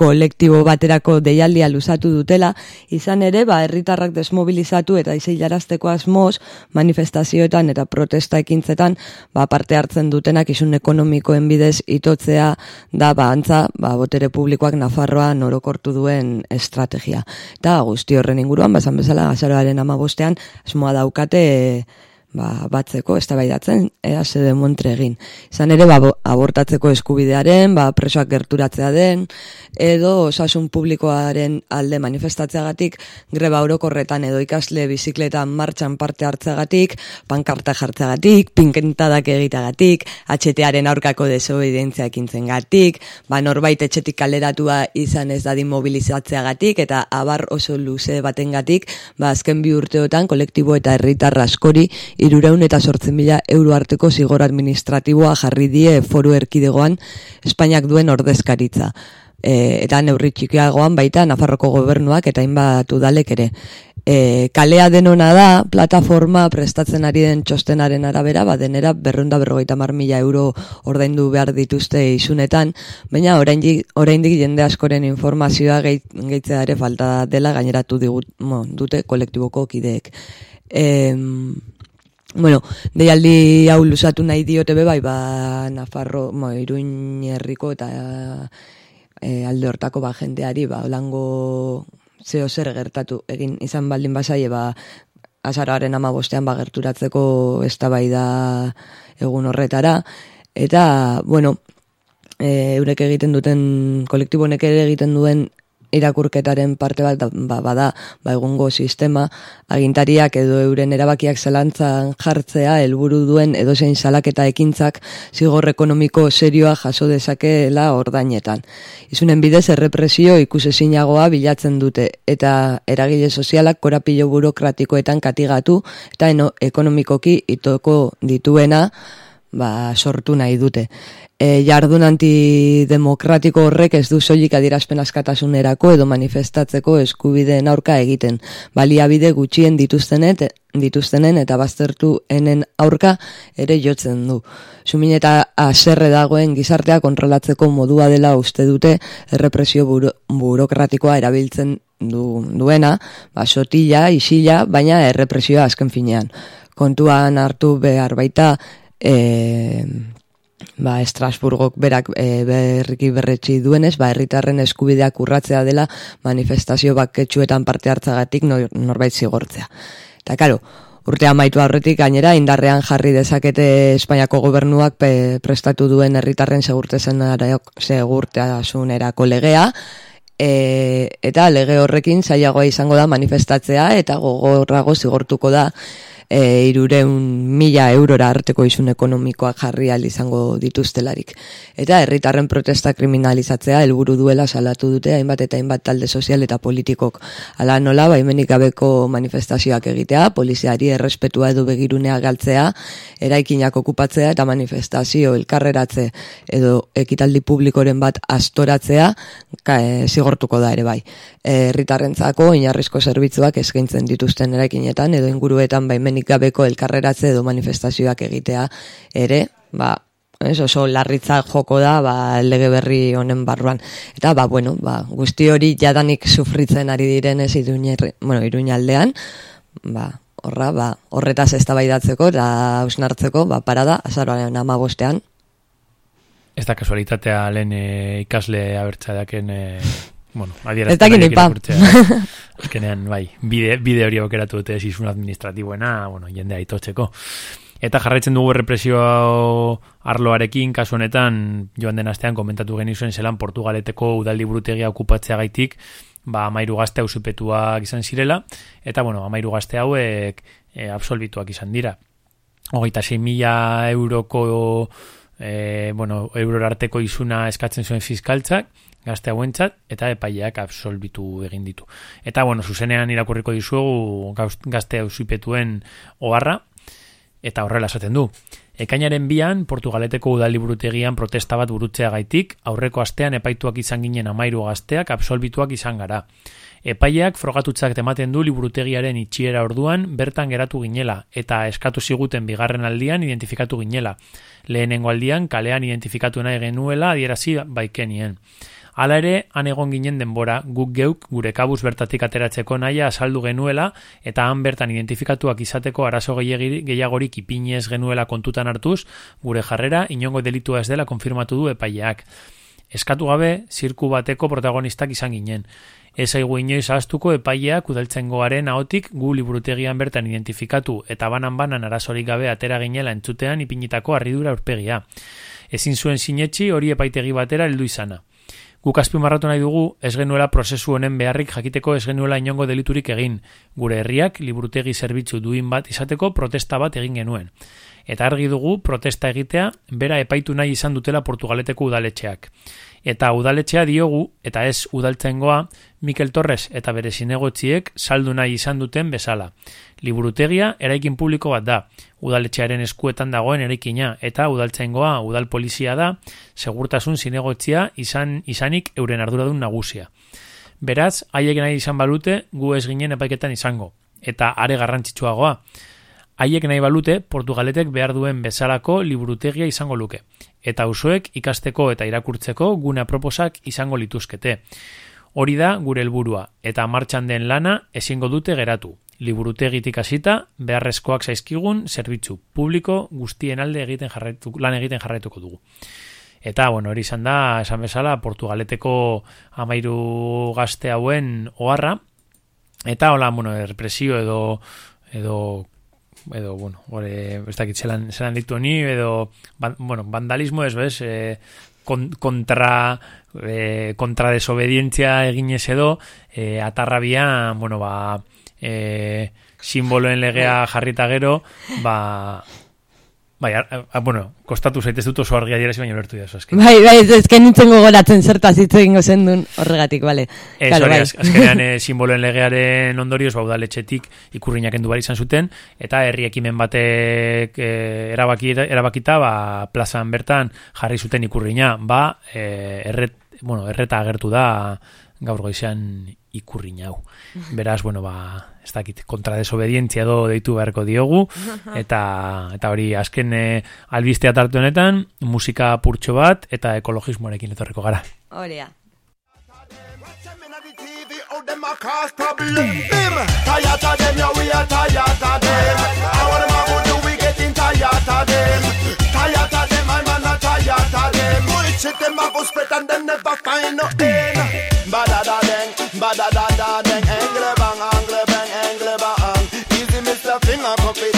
kolektibo baterako deialdia luzatu dutela, izan ere, ba, herritarrak desmobilizatu eta izeilarazteko asmoz, manifestazioetan eta protesta ekintzetan, ba, parte hartzen dutenak isun ekonomikoen bidez itotzea da, ba, antza, ba, botere publikoak Nafarroa norokortu duen estrategia. Eta guzti horren inguruan, bazan bezala, azaroaren ama bostean, asmoa daukate, ba, batzeko, eztabaidatzen ea sede montre egin. Izan ere, ba, bo- abortatzeko eskubidearen, ba, presoak gerturatzea den, edo osasun publikoaren alde manifestatzeagatik, greba orokorretan edo ikasle bizikletan martxan parte hartzeagatik, pankarta jartzeagatik, pinkentadak egiteagatik, HTaren aurkako desobedientzia ekintzen gatik, ba, norbait etxetik kaleratua izan ez dadin mobilizatzeagatik, eta abar oso luze batengatik, ba, azken bi urteotan kolektibo eta herritar askori irureun eta sortzen mila euro arteko zigor administratiboa jarri die foru erkidegoan Espainiak duen ordezkaritza. E, eta neurri txikiagoan baita Nafarroko gobernuak eta hainbat udalek ere. E, kalea denona da, plataforma prestatzen ari den txostenaren arabera, ba denera berrunda berrogeita mar mila euro ordaindu behar dituzte isunetan, baina oraindik, oraindik jende askoren informazioa gehit, gehitzea ere falta dela gaineratu digut, mo, dute kolektiboko kideek. Em, Bueno, deialdi hau luzatu nahi diote be bai, ba, Nafarro, mo, Iruin herriko eta e, alde hortako ba, jendeari, ba, olango zeo zer gertatu egin izan baldin basaie, ba, azararen ama bostean ba, gerturatzeko eztabaida egun horretara, eta, bueno, e, eurek egiten duten, kolektibo honek ere egiten duen irakurketaren parte bat ba, bada ba, egungo sistema agintariak edo euren erabakiak zelantzan jartzea helburu duen edozein salaketa ekintzak zigor ekonomiko serioa jaso dezakeela ordainetan. Izunen bidez errepresio ikusezinagoa bilatzen dute eta eragile sozialak korapilo burokratikoetan katigatu eta eno, ekonomikoki itoko dituena ba, sortu nahi dute. E, jardun antidemokratiko horrek ez du soilik adierazpen askatasunerako edo manifestatzeko eskubideen aurka egiten. Baliabide gutxien dituztenet, dituztenen eta baztertu enen aurka ere jotzen du. Sumin eta aserre dagoen gizartea kontrolatzeko modua dela uste dute errepresio buro, burokratikoa erabiltzen du, duena, ba, sotila, isila, baina errepresioa azken finean. Kontuan hartu behar baita, e, ba, Estrasburgok berak e, berriki berretsi duenez, ba, herritarren eskubideak urratzea dela manifestazio baketsuetan parte hartzagatik norbait zigortzea. Eta, karo, urte amaitu aurretik gainera indarrean jarri dezakete Espainiako gobernuak prestatu duen herritarren segurtasunerako legea, e, eta lege horrekin zailagoa izango da manifestatzea eta gogorrago zigortuko da e, irureun mila eurora arteko izun ekonomikoak jarri izango dituztelarik. Eta herritarren protesta kriminalizatzea helburu duela salatu dute hainbat eta hainbat talde sozial eta politikok. Ala nola, baimenik gabeko manifestazioak egitea, poliziari errespetua edo begirunea galtzea, eraikinak okupatzea eta manifestazio elkarreratze edo ekitaldi publikoren bat astoratzea ka, e, zigortuko da ere bai. Herritarrentzako inarrizko zerbitzuak eskaintzen dituzten eraikinetan edo inguruetan baimenik nik gabeko elkarreratze edo manifestazioak egitea ere, ba, ez, oso larritza joko da, ba, lege berri honen barruan. Eta, ba, bueno, ba, guzti hori jadanik sufritzen ari diren ez bueno, iruñaldean, ba, horra, ba, horretaz ez da eta ausnartzeko, ba, parada, azaroaren ama bostean. Ez da kasualitatea lehen e, ikasle abertzadaken e, bueno, adierazten. Ez dakit nipa. *laughs* Azkenean, bai, bide, bide hori aukeratu dute zizun administratiboena, bueno, jende aitotzeko. Eta jarraitzen dugu represio arloarekin, kasu honetan, joan den astean komentatu genizuen zelan Portugaleteko udaldi burutegia okupatzea ba, amairu gazte hausupetuak izan zirela, eta, bueno, amairu gazte hauek e, absolbituak izan dira. Hogeita 6 mila euroko, e, bueno, eurorarteko izuna eskatzen zuen fiskaltzak, gazte hauentzat eta epaileak absolbitu egin ditu. Eta bueno, zuzenean irakurriko dizuegu gazte hausipetuen oharra eta horrela esaten du. Ekainaren bian, Portugaleteko udaliburutegian protesta bat burutzea gaitik, aurreko astean epaituak izan ginen amairu gazteak absolbituak izan gara. Epaileak frogatutzak tematen du liburutegiaren itxiera orduan bertan geratu ginela eta eskatu ziguten bigarren aldian identifikatu ginela. Lehenengo aldian kalean identifikatu nahi genuela adierazi baikenien. Hala ere, han egon ginen denbora, guk geuk gure kabuz bertatik ateratzeko naia azaldu genuela eta han bertan identifikatuak izateko arazo gehiagorik ipinez genuela kontutan hartuz, gure jarrera inongo delitua ez dela konfirmatu du epaileak. Eskatu gabe, zirku bateko protagonistak izan ginen. Ez aigu inoiz ahaztuko epaileak udaltzengoaren ahotik gu liburutegian bertan identifikatu eta banan-banan arazorik gabe atera ginela entzutean ipinitako arridura urpegia. Ezin zuen sinetxi hori epaitegi batera heldu izana. Guk azpimarratu nahi dugu, ez genuela prozesu honen beharrik jakiteko ez genuela inongo deliturik egin. Gure herriak, liburutegi zerbitzu duin bat izateko protesta bat egin genuen. Eta argi dugu, protesta egitea, bera epaitu nahi izan dutela portugaleteko udaletxeak eta udaletxea diogu, eta ez udaltzengoa, Mikel Torres eta bere zinegotziek saldu nahi izan duten bezala. Liburutegia eraikin publiko bat da, udaletxearen eskuetan dagoen eraikina, eta udaltzengoa udal polizia da, segurtasun zinegotzia izan izanik euren arduradun nagusia. Beraz, haiek nahi izan balute, gu ez ginen epaiketan izango, eta are garrantzitsuagoa. Haiek nahi balute, Portugaletek behar duen bezalako liburutegia izango luke eta usoek ikasteko eta irakurtzeko gune proposak izango lituzkete. Hori da gure helburua eta martxan den lana ezingo dute geratu. Liburutegitik hasita beharrezkoak zaizkigun zerbitzu publiko guztien alde egiten jarraitu, lan egiten jarraituko dugu. Eta, bueno, hori izan da, esan bezala, Portugaleteko amairu gazte hauen oharra. Eta, hola, bueno, represio edo, edo edo, bueno, gore, ez dakit zelan, zelan ditu ni, edo, bueno, vandalismo ez, bez, e, kontra, e, kontra desobedientzia eginez edo, e, atarrabia, bueno, ba, e, simboloen legea jarrita gero, ba, Bai, a, a, bueno, kostatu zaitez dut oso argia dira baina lertu jaso, azken. Bai, bai, que nintzen gogoratzen zertaz hitz egingo zen duen horregatik, bale. Ez, hori, bai. azkenean *laughs* e, simboloen legearen ondorioz, bau udaletxetik ikurriñak endu izan zuten, eta herri ekimen batek e, erabaki, erabakita, ba, plazan bertan jarri zuten ikurriña, ba, e, erret, bueno, erreta agertu da gaur goizean ikurriña hau. Beraz, bueno, ba, ez dakit, kontra desobedientzia do deitu beharko diogu, eta eta hori azken e, albistea tartu honetan, musika purtxo bat, eta ekologismoarekin etorriko gara. Horea. them a cause problem. Bim, tired of them, yeah, we are tired of them. How them a do we getting tired of them? Tired of them, I'm not tired of them. Bullshit them a go spread and them never find no end. Bada da deng, bada da da deng,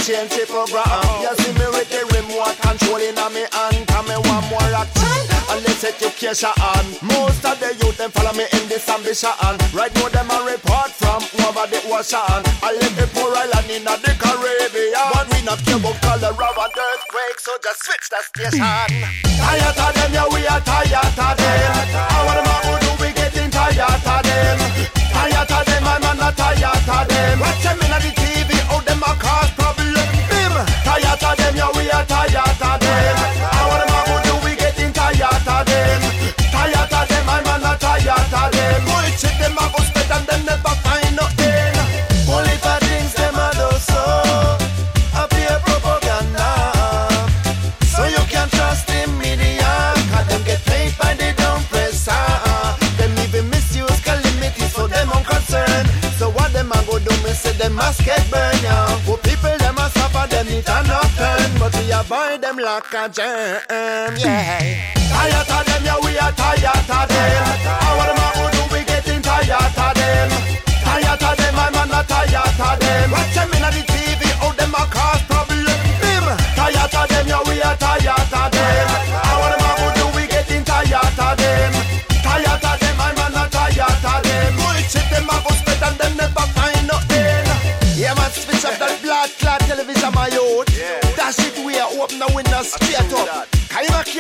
Change the program. You see me with the remote controlling on me hand, come me one more action and let's education on. Most of the youth them follow me in this ambition. Right now them a report from over the ocean. I live the poor island in the Caribbean. But we not care about cholera and earthquake, so just switch the station. tired of them, yeah we are tired of them. How them who do we getting tired of them? Tired of them, I'm not tired of them. Watch them in the TV, how them a cause tired of them, yeah we are tired of them. How them who do we getting tired of them? Tired of them, I'm not tired of them. Bullshit them a go spit them never find no end. Only for things them a do so. Appear propaganda. So you can trust the media. Them get paid by the ah. Them even misuse calamities for them own concern. So what them a go do? Me say them must get burned, yeah. For people them a suffer, them need a knock turn. But we avoid them like a germ, yeah. Tired of them, yeah, we are tired of them. How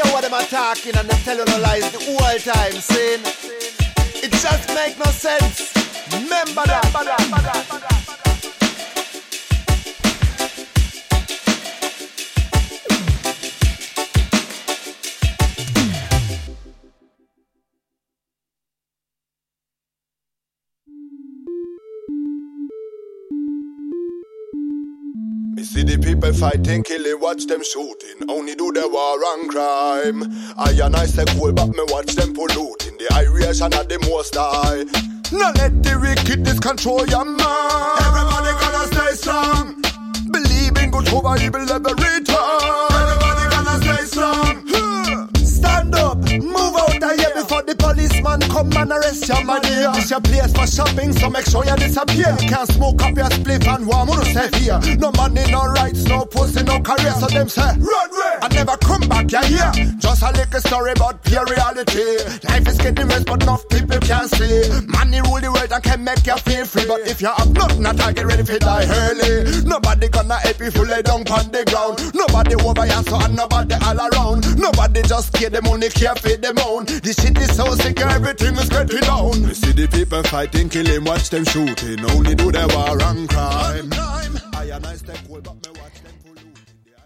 care what them are talking and them telling no lies the whole time, saying it just make no sense. Remember that. People fighting, killing, watch them shooting. Only do the war and crime. I and I say cool, but me watch them polluting. The Irish and the most high. Now let the wickedness control your mind. Everybody gonna stay strong. Believe in good over evil every time. Everybody gonna stay strong. Stand up, move out policeman come and arrest you, my dear. This your place for shopping, so make sure you disappear. Can't smoke up your spliff and warm on yourself here. No money, no rights, no pussy, no career. So them say, run and never come back, you hear? Just a little story about pure reality. Life is getting worse, but enough people can't see. Money rule the world and can make you feel free. But if you have nothing at all, get ready for die early. Nobody gonna help you full lay down on the ground. Nobody over your so and nobody all around. Nobody just care the money, care for them own. This shit is so sick, everything is getting down. We see the people fighting, killing, watch them shooting. Only do the war and crime.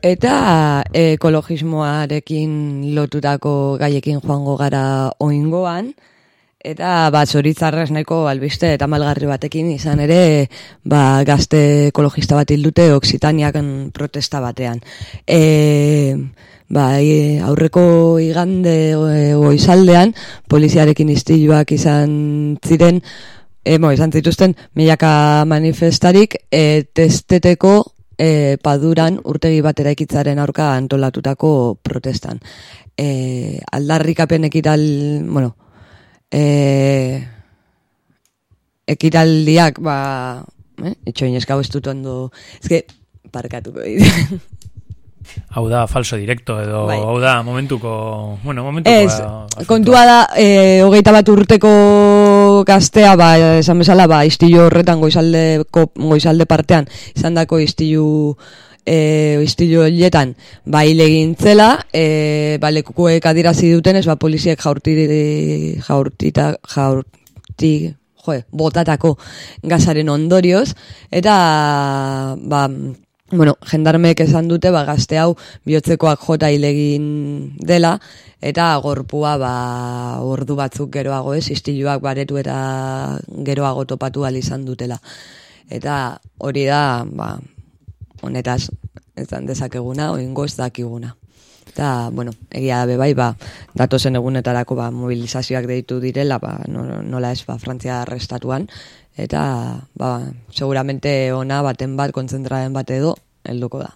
Eta ekologismoarekin lotutako gaiekin joango gara oingoan, eta ba, zoritzarrez nahiko albiste eta malgarri batekin izan ere ba, gazte ekologista bat hildute Oksitaniaken protesta batean. E, ba, aurreko igande e, goizaldean poliziarekin istiluak izan ziren Emo, izan zituzten milaka manifestarik e, testeteko e, paduran urtegi bat eraikitzaren aurka antolatutako protestan. E, aldarrikapen ekital, bueno, e, ekitaldiak, ba, eh? itxoin eskau ez dut ondo, ez parkatuko. *laughs* Hau da falso directo edo Bai. hau da momentuko, bueno, momentuko Ez, asuntoa. kontua da, e, hogeita bat urteko gaztea, ba, esan bezala, ba, istilu horretan goizaldeko, goizalde partean, izan dako istilu e, istilu horietan ba egin zela, e, ba lekukuek adirazi dutenez, ba poliziek jaurti jaurtita jaurti jo, botatako gazaren ondorioz eta ba Bueno, jendarmeek esan dute, ba, gazte hau bihotzekoak jota hilegin dela, eta gorpua, ba, ordu batzuk geroago ez, istiluak baretu eta geroago topatu izan dutela. Eta hori da, ba, honetaz, ez dezakeguna, oingo ez dakiguna. Eta, bueno, egia da bai, ba, datozen egunetarako ba, mobilizazioak deitu direla, ba, nola ez, ba, Frantzia arrestatuan, eta ba, seguramente ona baten bat kontzentraren bat edo helduko da.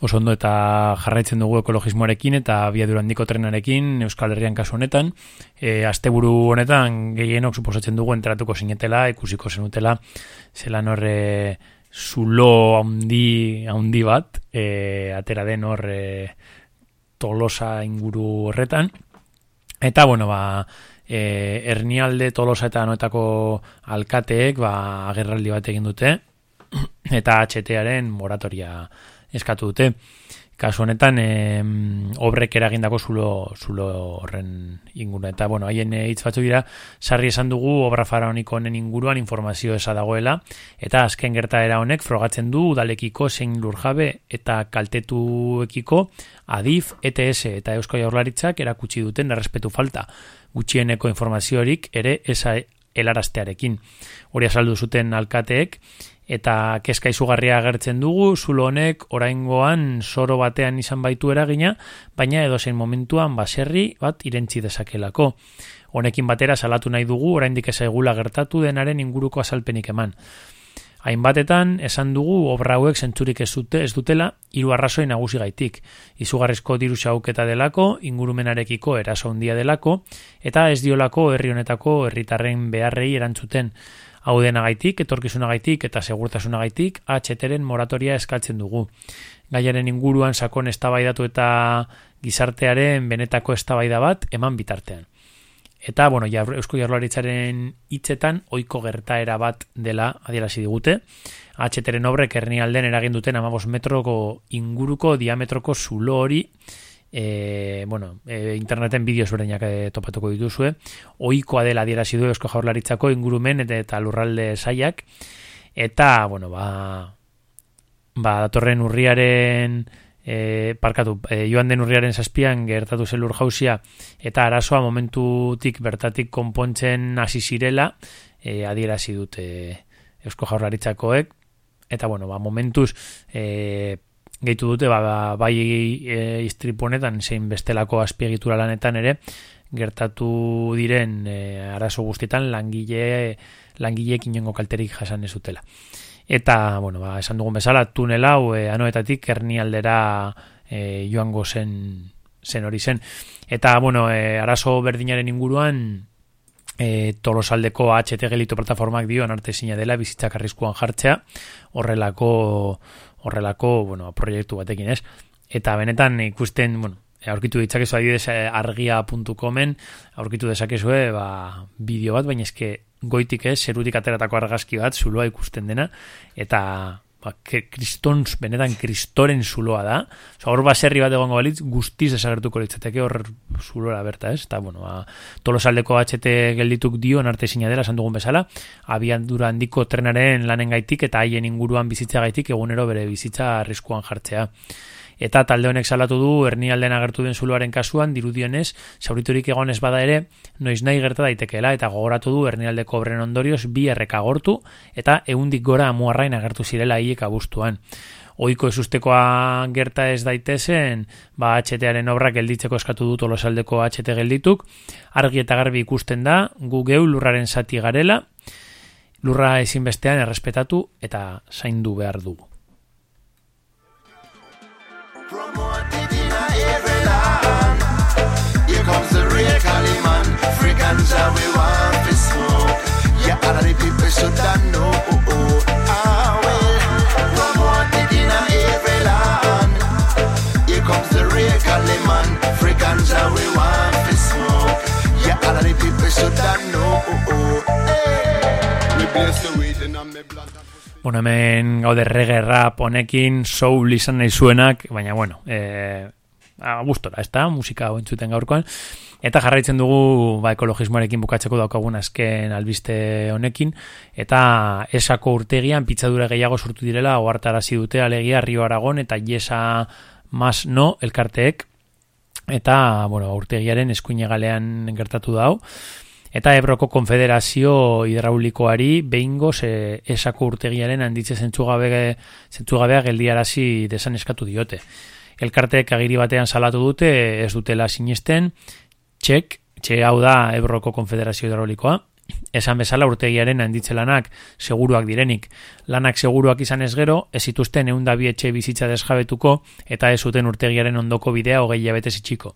Oso ondo eta jarraitzen dugu ekologismoarekin eta biadura handiko trenarekin Euskal Herrian kasu honetan. E, asteburu honetan gehienok suposatzen dugu enteratuko sinetela, ikusiko zenutela, zelan horre zulo handi, handi bat, e, atera den horre tolosa inguru horretan. Eta, bueno, ba, e, ernialde tolosa eta noetako alkateek ba, agerraldi bat egin dute *clears throat* eta HTaren moratoria eskatu dute. Kasu honetan, e, obrek eragindako zulo, zulo horren inguru. Eta, bueno, haien hitz batzu dira, sarri esan dugu obra faraoniko honen inguruan informazio esa dagoela, eta azken gertaera honek frogatzen du udalekiko zein lurjabe eta kaltetuekiko adif, ETS eta Eusko Jaurlaritzak erakutsi duten errespetu falta gutxieneko informaziorik ere esa helarastearekin. Hori azaldu zuten alkateek eta kezka izugarria agertzen dugu zulo honek oraingoan soro batean izan baitu eragina, baina edozein momentuan baserri bat irentzi dezakelako. Honekin batera salatu nahi dugu oraindik ezaigula gertatu denaren inguruko azalpenik eman. Hainbatetan esan dugu obra hauek zentzurik ez dute ez dutela hiru arrazoi nagusi gaitik. Izugarrizko diru xauketa delako, ingurumenarekiko eraso handia delako eta ez diolako herri honetako herritarren beharrei erantzuten. Hau denagaitik, etorkizunagaitik eta segurtasunagaitik HTren moratoria eskatzen dugu. Gaiaren inguruan sakon eztabaidatu eta gizartearen benetako eztabaida bat eman bitartean. Eta, bueno, ja, Eusko Jarlaritzaren hitzetan oiko gertaera bat dela adierazi digute. HTren obrek erni alden eragin duten amabos metroko inguruko diametroko zulo hori e, bueno, e, interneten bideo zurenak e, topatuko dituzue. Oikoa dela adierazi du Eusko Jarlaritzako ingurumen eta, eta lurralde saiak. Eta, bueno, ba, ba, datorren urriaren e, parkatu, e, joan den urriaren zazpian gertatu zelur jausia eta arazoa momentutik bertatik konpontzen hasi zirela e, adierazi dute Eusko Jaurlaritzakoek eta bueno, ba, momentuz e, gehitu dute ba, ba bai e, istriponetan zein bestelako azpiegitura lanetan ere gertatu diren e, arazo guztietan langile langileek inongo kalterik jasan ez dutela. Eta, bueno, ba, esan dugun bezala, tunel hau e, anoetatik ernialdera e, joango zen, zen hori zen. Eta, bueno, e, arazo berdinaren inguruan, e, tolosaldeko HT gelito plataformak dio, anarte zina dela, bizitzak arriskuan jartzea, horrelako, horrelako, bueno, proiektu batekin ez. Eta benetan ikusten, bueno, aurkitu ditzakezu adibidez argia.comen aurkitu dezakezue ba, bideo bat, baina eske goitik ez, zerutik ateratako argazki bat, zuloa ikusten dena, eta ba, kristons, benetan kristoren zuloa da. Osa, hor baserri bat egongo balitz, guztiz desagertuko litzateke hor zuloa berta ez. Eta, bueno, ba, tolosaldeko HT geldituk dio, narte zina dela, dugun bezala, abian dura handiko trenaren lanen gaitik, eta haien inguruan bizitza gaitik, egunero bere bizitza arriskuan jartzea eta talde honek salatu du ernialden agertu den zuloaren kasuan dirudionez zauriturik egonez bada ere noiz nahi gerta daitekeela eta gogoratu du ernialdeko obren ondorioz bi errekagortu eta ehundik gora amuarrain agertu zirela hiek abuztuan. Oiko esustekoa gerta ez daitezen, ba HTaren obrak gelditzeko eskatu dut olosaldeko HT geldituk, argi eta garbi ikusten da, gu geu lurraren zati garela, lurra ezinbestean errespetatu eta zaindu behar dugu. Promoted in every land. Here comes the real we want to smoke. Yeah, all the people should know. Oh, oh. Ah, well. Promoted in every land. Here comes the real we want to smoke. Yeah, all the people should know. Oh, oh. Hey. Me bless the weed I'm me blunt. Bueno, hemen gaude reggae rap honekin, soul izan nahi zuenak, baina bueno, e, a gustora, ez da, musika entzuten gaurkoan. Eta jarraitzen dugu ba, ekologismoarekin bukatzeko daukagun azken albiste honekin. Eta esako urtegian pitzadura gehiago sortu direla, oartarazi dute alegia Rio Aragon eta Yesa Mas No elkarteek. Eta, bueno, urtegiaren eskuinegalean gertatu da hau. Eta Ebroko Konfederazio Hidraulikoari behingo ze esako urtegiaren handitze zentzugabe, zentzugabea geldiarazi desan eskatu diote. Elkarteek agiri batean salatu dute, ez dutela sinesten, txek, txe hau da Ebroko Konfederazio Hidraulikoa, esan bezala urtegiaren handitze lanak seguruak direnik. Lanak seguruak izan ez gero, ez zituzten egun da etxe bizitza desjabetuko eta ez zuten urtegiaren ondoko bidea hogei jabetez itxiko.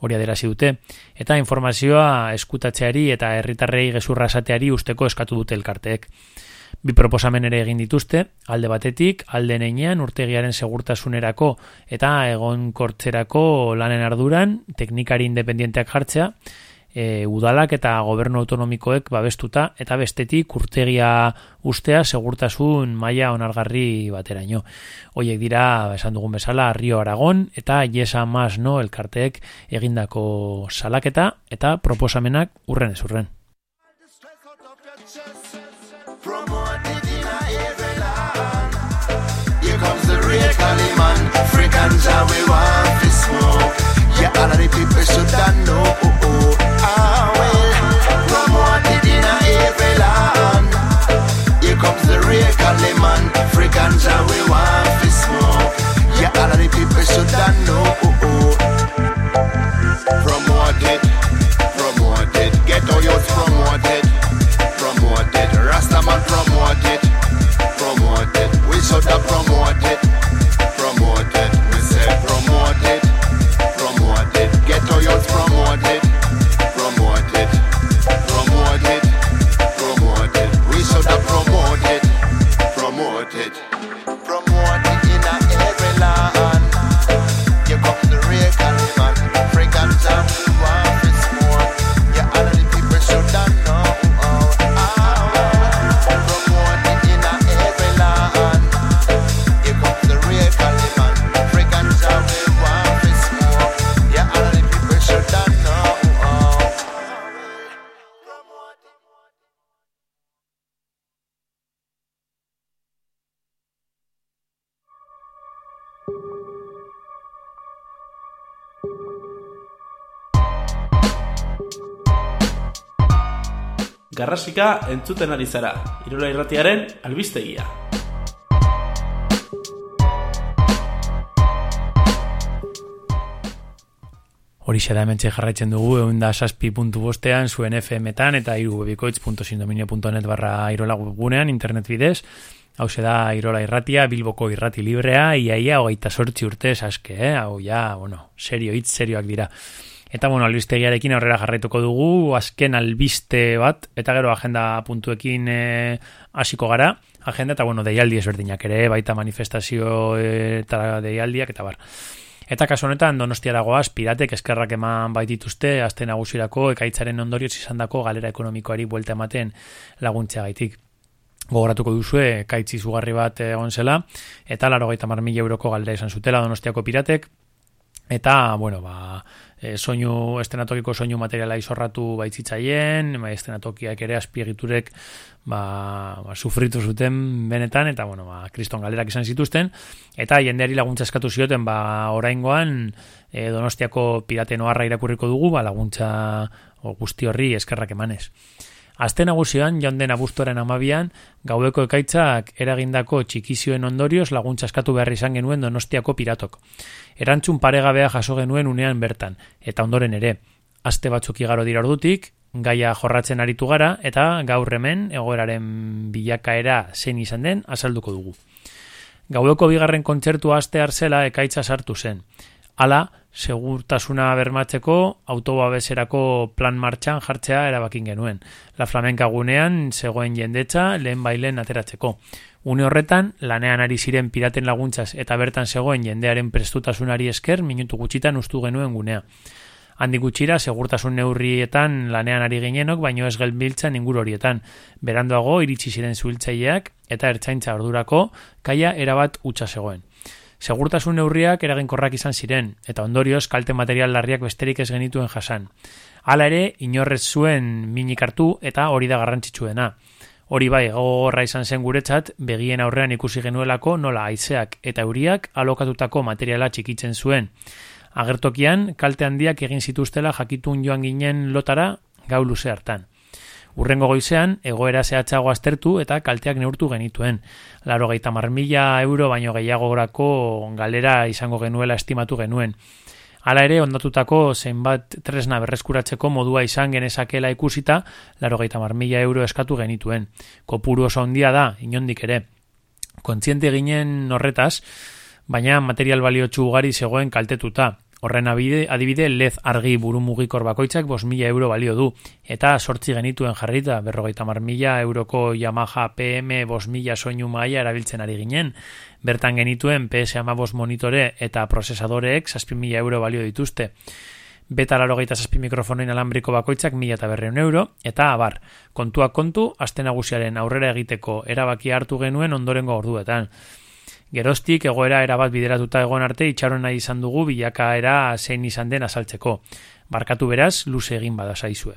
Hori aderazi dute. Eta informazioa eskutatzeari eta herritarrei gezurra esateari usteko eskatu dute elkarteek. Bi proposamen ere egin dituzte, alde batetik, alde neinean urtegiaren segurtasunerako eta egon kortzerako lanen arduran, teknikari independienteak jartzea, e, udalak eta gobernu autonomikoek babestuta eta bestetik urtegia ustea segurtasun maila onargarri bateraino. Hoiek dira, esan dugun bezala, Rio Aragon eta Yesa Mas no elkarteek egindako salaketa eta proposamenak urren ez urren. Yeah, all of the people should know Ah, well, promoted in every land. Here comes the real Caliman, Africans and we want to smoke. Yeah, all of the people should know. Promoted, promoted, get all your promoted, promoted, Rastaman promoted, promoted, we should have promoted, garrasika entzuten ari zara. Irola irratiaren albistegia. Horixe da hementxe jarraitzen dugu egun da saspi puntu bostean, zuen FM-etan eta irubebikoitz.sindominio.net barra irola gunean, internet bidez. Hau da irola irratia, bilboko irrati librea, iaia hogeita sortzi urte aske, eh? hau ja, bueno, serio, hitz serioak dira. Eta bueno, albistegiarekin aurrera jarraituko dugu, azken albiste bat, eta gero agenda puntuekin eh, hasiko gara, agenda eta bueno, deialdi ezberdinak ere, baita manifestazio eta deialdiak eta bar. Eta kasu honetan Donostia dagoaz piratek eskerrak eman baitituzte azte nagusirako ekaitzaren ondorioz izandako galera ekonomikoari buelta ematen laguntzea gaitik. Gogoratuko duzue, kaitzi zugarri bat egon zela, eta laro gaita mar euroko galera izan zutela Donostiako piratek, eta, bueno, ba, e, soinu estenatokiko soinu materiala izorratu baitzitzaien, ba, estenatokiak ere aspiegiturek ba, ba, sufritu zuten benetan, eta bueno, ba, kriston galerak izan zituzten, eta jendeari laguntza eskatu zioten, ba, oraingoan e, donostiako pirate noarra irakurriko dugu, ba, laguntza o, guzti horri eskerrak emanez. Azte nagusioan, jonden abuztuaren amabian, gaueko ekaitzak eragindako txikizioen ondorioz laguntza eskatu behar izan genuen donostiako piratok. Erantzun paregabea jaso genuen unean bertan, eta ondoren ere. Aste batzuk igaro dira ordutik, gaia jorratzen aritu gara, eta gaur hemen egoeraren bilakaera zein izan den azalduko dugu. Gaueko bigarren kontzertu aste hartzela ekaitza sartu zen. Hala, segurtasuna bermatzeko autobabeserako plan martxan jartzea erabakin genuen. La flamenka gunean zegoen jendetza lehen bailen ateratzeko. Une horretan, lanean ari ziren piraten laguntzaz eta bertan zegoen jendearen prestutasunari esker minutu gutxitan ustu genuen gunea. Handi gutxira, segurtasun neurrietan lanean ari ginenok, baino ez gelbiltzen ingur horietan. Berandoago, iritsi ziren zuhiltzaileak, eta ertzaintza ordurako kaia erabat utxa zegoen. Segurtasun neurriak eraginkorrak izan ziren, eta ondorioz kalte material larriak besterik ez genituen jasan. Hala ere, inorrez zuen minik hartu eta hori da garrantzitsuena. Hori bai, gogorra izan zen guretzat, begien aurrean ikusi genuelako nola haizeak eta euriak alokatutako materiala txikitzen zuen. Agertokian, kalte handiak egin zituztela jakitun joan ginen lotara gau luze hartan. Urrengo goizean, egoera zehatzago aztertu eta kalteak neurtu genituen. Laro gaita marmila euro baino gehiago galera izango genuela estimatu genuen. Hala ere, ondatutako zenbat tresna berreskuratzeko modua izan genezakela ikusita, laro gaita marmila euro eskatu genituen. Kopuru oso ondia da, inondik ere. Kontziente ginen horretaz, baina material baliotsu ugari zegoen kaltetuta. Horren abide, adibide lez argi buru mugikor bakoitzak bos mila euro balio du. Eta sortzi genituen jarrita, berrogeita mar mila euroko Yamaha PM bos mila soinu maia erabiltzen ari ginen. Bertan genituen PS amabos monitore eta procesadoreek zazpi mila euro balio dituzte. Beta laro gaita zazpi mikrofonoin alambriko bakoitzak mila eta berreun euro. Eta abar, kontuak kontu, aste nagusiaren aurrera egiteko erabaki hartu genuen ondorengo orduetan. Geroztik egoera erabat bideratuta egon arte itxaron nahi izan dugu bilakaera zein izan den azaltzeko. Barkatu beraz, luze egin bada zaizue.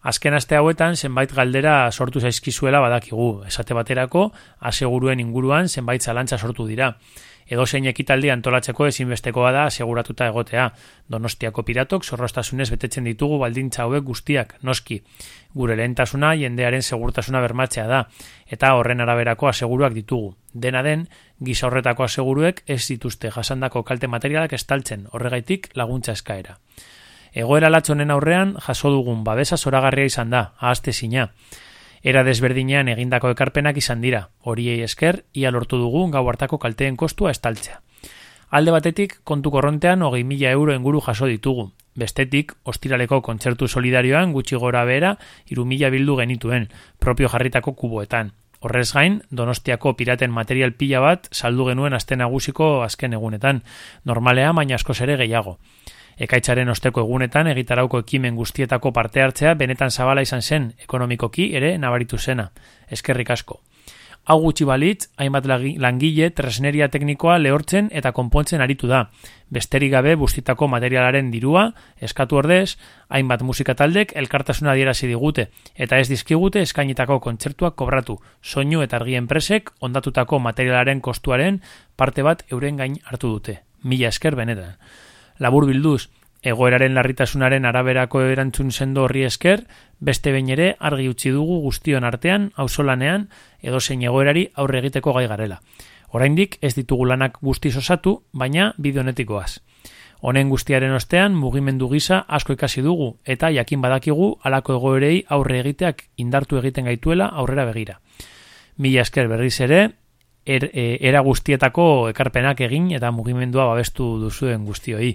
Azken aste hauetan zenbait galdera sortu zaizkizuela badakigu. Esate baterako, aseguruen inguruan zenbait zalantza sortu dira edo zein ekitaldi antolatzeko ezinbestekoa da aseguratuta egotea. Donostiako piratok zorrostasunez betetzen ditugu baldintza hauek guztiak, noski. Gure lehentasuna jendearen segurtasuna bermatzea da, eta horren araberako aseguruak ditugu. Dena den, gisa horretako aseguruek ez dituzte jasandako kalte materialak estaltzen, horregaitik laguntza eskaera. Egoera latzonen aurrean jaso dugun babesa zoragarria izan da, ahazte zina era desberdinean egindako ekarpenak izan dira. Horiei esker, ia lortu dugu gau hartako kalteen kostua estaltzea. Alde batetik, kontu korrontean hogei mila euro enguru jaso ditugu. Bestetik, ostiraleko kontzertu solidarioan gutxi gora behera iru bildu genituen, propio jarritako kuboetan. Horrez gain, donostiako piraten material pila bat saldu genuen aste nagusiko azken egunetan, normalea baina asko ere gehiago. Ekaitzaren osteko egunetan egitarauko ekimen guztietako parte hartzea benetan zabala izan zen ekonomikoki ere nabaritu zena. Eskerrik asko. Hau gutxi balitz, hainbat langile tresneria teknikoa lehortzen eta konpontzen aritu da. Besterik gabe bustitako materialaren dirua, eskatu ordez, hainbat musika taldek elkartasuna adierazi digute, eta ez dizkigute eskainitako kontzertuak kobratu, soinu eta argi enpresek ondatutako materialaren kostuaren parte bat euren gain hartu dute. Mila esker benetan. Labur bilduz, egoeraren larritasunaren araberako erantzun sendo horri esker, beste behin ere argi utzi dugu guztion artean, auzolanean, edo zein egoerari aurre egiteko gai garela. Oraindik ez ditugu lanak guztiz osatu, baina bidonetikoaz. Honen guztiaren ostean, mugimendu gisa asko ikasi dugu, eta jakin badakigu alako egoerei aurre egiteak indartu egiten gaituela aurrera begira. Mila esker berriz ere, er, e, era guztietako ekarpenak egin eta mugimendua babestu duzuen guztioi.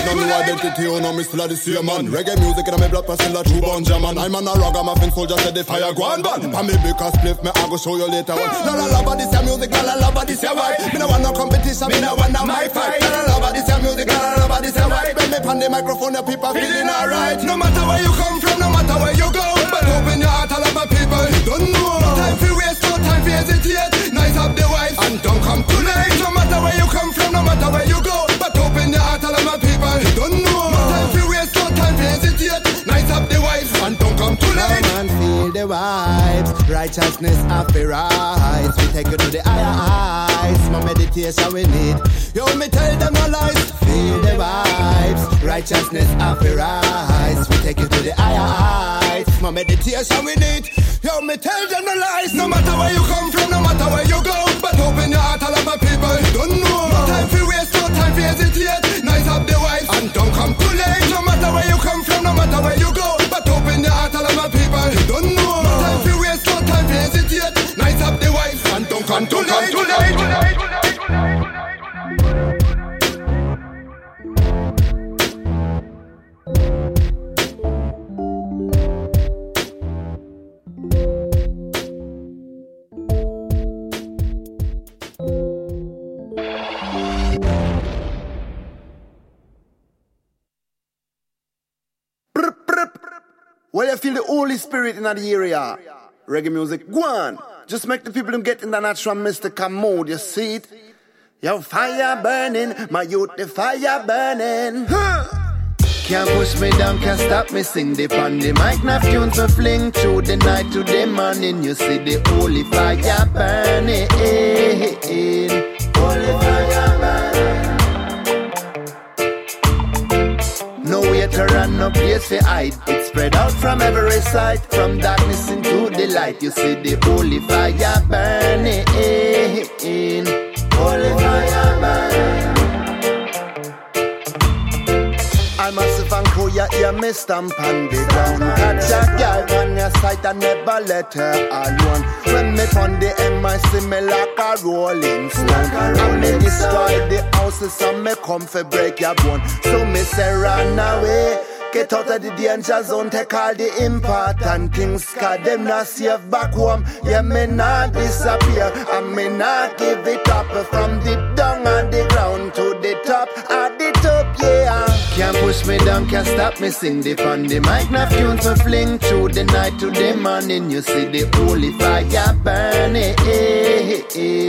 identity, you know me still a the same man. Reggae music in my blood, but still a true banja man. I'm an a ragamuffin soldier, said the fire go on ban. And me because spliff me, I go show you later on. La la la, but this your music, la la la, but this your vibe. Me no want no competition, me no want no my fight. La la la, but this your music, la la la, but this your vibe. When me pan the microphone, the people feeling alright. No matter where you come from, no matter where you go, but open your heart, all of my people don't know. No time for waste, no time for hesitate. Nice up the wife and don't come too late. No the vibes. Righteousness the rise. We take you to the higher heights. My meditation we need. Yo, me tell them no lies. Feel the vibes. Righteousness the rise. We take you to the higher heights. My meditation we need. Yo, me tell them no lies. No matter where you come from, no matter where you go. But open your heart, all of my people don't know. No time for waste, no time for hesitate. Nice up the wife and don't come too late. No matter where you come from, no matter where you go. Open your heart, of my people don't know. No time for waste, no time for hesitate. Nice up the wife and don't come too late. Late. Too late. You feel the Holy Spirit in the area. Reggae music, go on. Just make the people get in the natural mystical mode, you see it? Yo, fire burning, my youth, the fire burning. Huh. Can't push me down, can't stop me sing the on the mic. Now tunes me fling through the night to the morning. You see the holy fire burning. Holy fire burning. To run, no place to hide. It spread out from every side, from darkness into the light. You see the holy fire burning. Holy fire burning. I massive and crew, you me stamp on the ground. Catch a girl on your side and never let her alone. When me on the M, I see me like a rolling stone. And me destroy the houses and me come for break your bone. So me say run away. Get out of the danger zone, take all the important things, cause them not safe back home. Yeah, me not disappear, and me not give it up from the down on the ground to the top, at the top, yeah. Can't push me down, can't stop me sing the on the mic, now tunes me fling through the night to the morning. You see the holy fire burning, eh, eh, eh,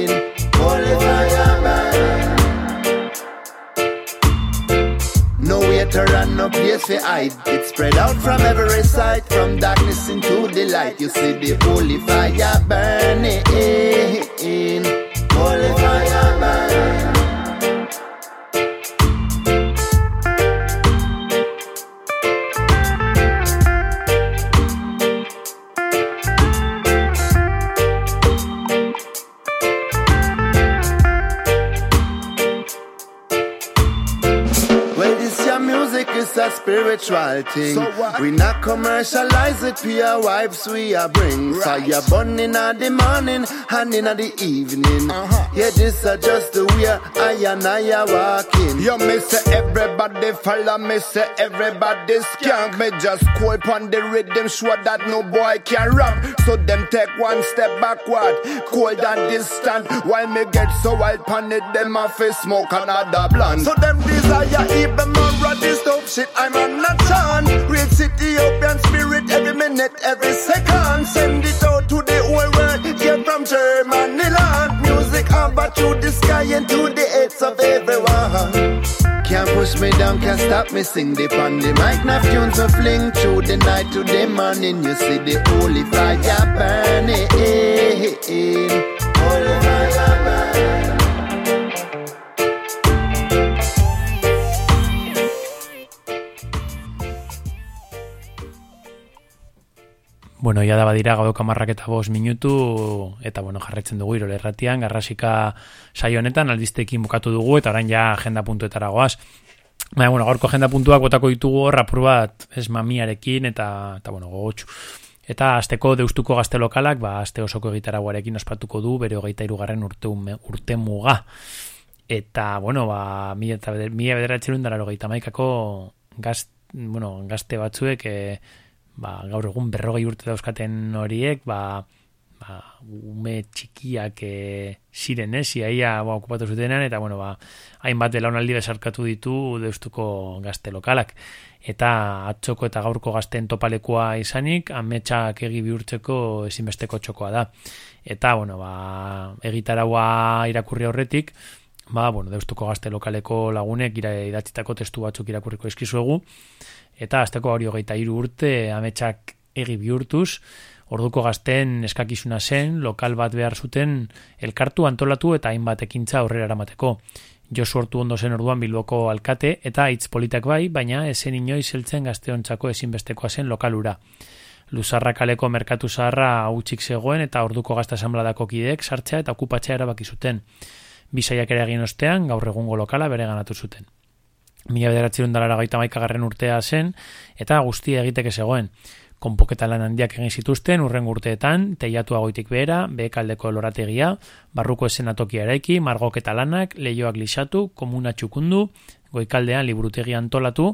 to hide. It spread out from every side, from darkness into the light. You see the holy fire burning, holy fire spiritual thing. we not commercialize it, pure vibes we are bring. Fire burning in the morning and in the evening. Uh-huh. Yeah, this is just the way I and I are walking. Yo, me say everybody follow me, say everybody skank. Me just call on the rhythm, show that no boy can rap. So them take one step backward, cold and distant. While me get so wild pan it, them off a smoke another blunt. So them desire even more of this dope shit. I'm on a chant. Real Ethiopian spirit every minute, every second. Send it out to the whole world. Get from Germany land. Music over through the sky and to the heads of everyone. Can't push me down, can't stop me sing the on the mic. Now tunes me fling through the night to the morning. You see the holy fire burning. Holy fire burning. Bueno, ya daba dira amarrak eta bos minutu, eta bueno, jarretzen dugu irole erratian, garrasika saio honetan, aldistekin bukatu dugu, eta orain ja agenda puntuetara goaz. Baina, bueno, gaurko agenda puntuak botako ditugu hor, apur bat, ez mamiarekin, eta, eta bueno, gogotxu. Eta azteko deustuko gazte lokalak, ba, azte osoko egitaraguarekin ospatuko du, bere hogeita irugarren urte, urte muga. Eta, bueno, ba, mila, mila bederatzen dara hogeita maikako gaz, bueno, gazte batzuek, e, ba, gaur egun berrogei urte dauzkaten horiek, ba, ba, ume txikiak e, ziren, ez, iaia ba, okupatu zutenean, eta, bueno, ba, hainbat delaunaldi besarkatu ditu deustuko gazte lokalak. Eta atxoko eta gaurko gazten topalekoa izanik, ametsak egi bihurtzeko ezinbesteko txokoa da. Eta, bueno, ba, egitaraua irakurri horretik, ba, bueno, deustuko gazte lokaleko lagunek ira, idatzitako testu batzuk irakurriko eskizuegu, eta azteko hori hogeita hiru urte ametsak egi bihurtuz, orduko gazten eskakizuna zen, lokal bat behar zuten elkartu antolatu eta hainbat ekintza aurrera eramateko. Jo sortu ondo zen orduan bilboko alkate eta hitz politak bai, baina esen inoiz heltzen gazteontzako ezinbestekoa zen lokalura. Luzarra kaleko merkatu zaharra hautsik zegoen eta orduko gazta asambladako kideek sartzea eta okupatzea erabaki zuten. Bisaiak ere egin ostean, gaur egungo lokala bere ganatu zuten. Mila bederatzen dalara gaita maikagarren urtea zen, eta guztia egiteke zegoen. Konpoketa lan handiak egin zituzten urren urteetan, teiatu agoitik behera, behekaldeko lorategia, barruko esenatokia eraiki, margoketa lanak, lehioak lixatu, komuna txukundu, goikaldean liburutegi antolatu,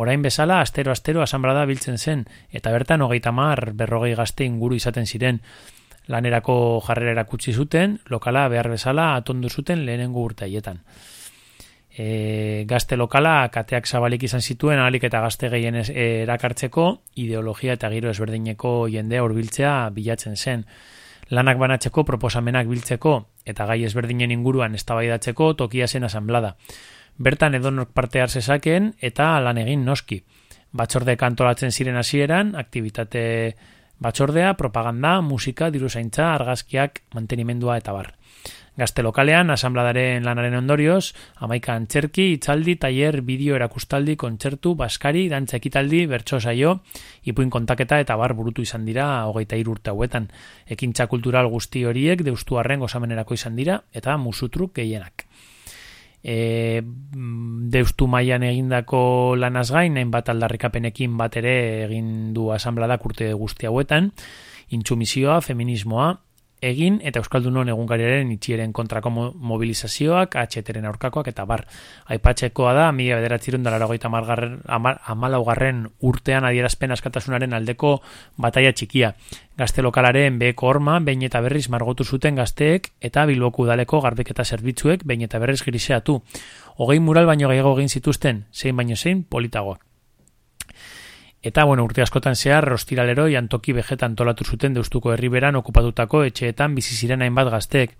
orain bezala astero-astero asambrada biltzen zen, eta bertan hogeita mar berrogei gazte inguru izaten ziren, lanerako jarrera erakutsi zuten, lokala behar bezala atondu zuten lehenengo urte haietan. E, gazte lokala kateak zabalik izan zituen alik eta gazte gehien erakartzeko ideologia eta giro ezberdineko jendea hurbiltzea bilatzen zen. Lanak banatzeko proposamenak biltzeko eta gai ezberdinen inguruan eztabaidatzeko tokia zen asanblada. Bertan edonok parte hartzezaken eta lan egin noski. Batzorde kantolatzen ziren hasieran, aktivitate batzordea, propaganda, musika, diruzaintza, argazkiak, mantenimendua eta bar. Gazte lokalean, asambladaren lanaren ondorioz, amaika antzerki, itzaldi, tailer, bideo erakustaldi, kontzertu, baskari, dantza ekitaldi, bertso saio, ipuin kontaketa eta bar burutu izan dira hogeita irurte hauetan. Ekintza kultural guzti horiek deustuarren gozamenerako izan dira eta musutruk gehienak e, deustu mailan egindako lanaz gain, hainbat aldarrikapenekin bat ere egin du asanbladak urte guzti hauetan, intsumisioa, feminismoa, egin eta Euskaldunon egunkariaren itxieren kontrako mobilizazioak, atxeteren aurkakoak eta bar. Aipatxekoa da, mila bederatzerun dara goita amalaugarren urtean adierazpen askatasunaren aldeko bataia txikia. Gazte lokalaren beheko horma, behin eta berriz margotu zuten gazteek eta bilboku udaleko garbeketa zerbitzuek behin eta berriz griseatu. Hogei mural baino gehiago egin zituzten, zein baino zein politagoak. Eta, bueno, urte askotan zehar, rostiralero jantoki vegetan tolatu zuten deustuko herriberan okupatutako etxeetan bizi ziren hainbat gazteek.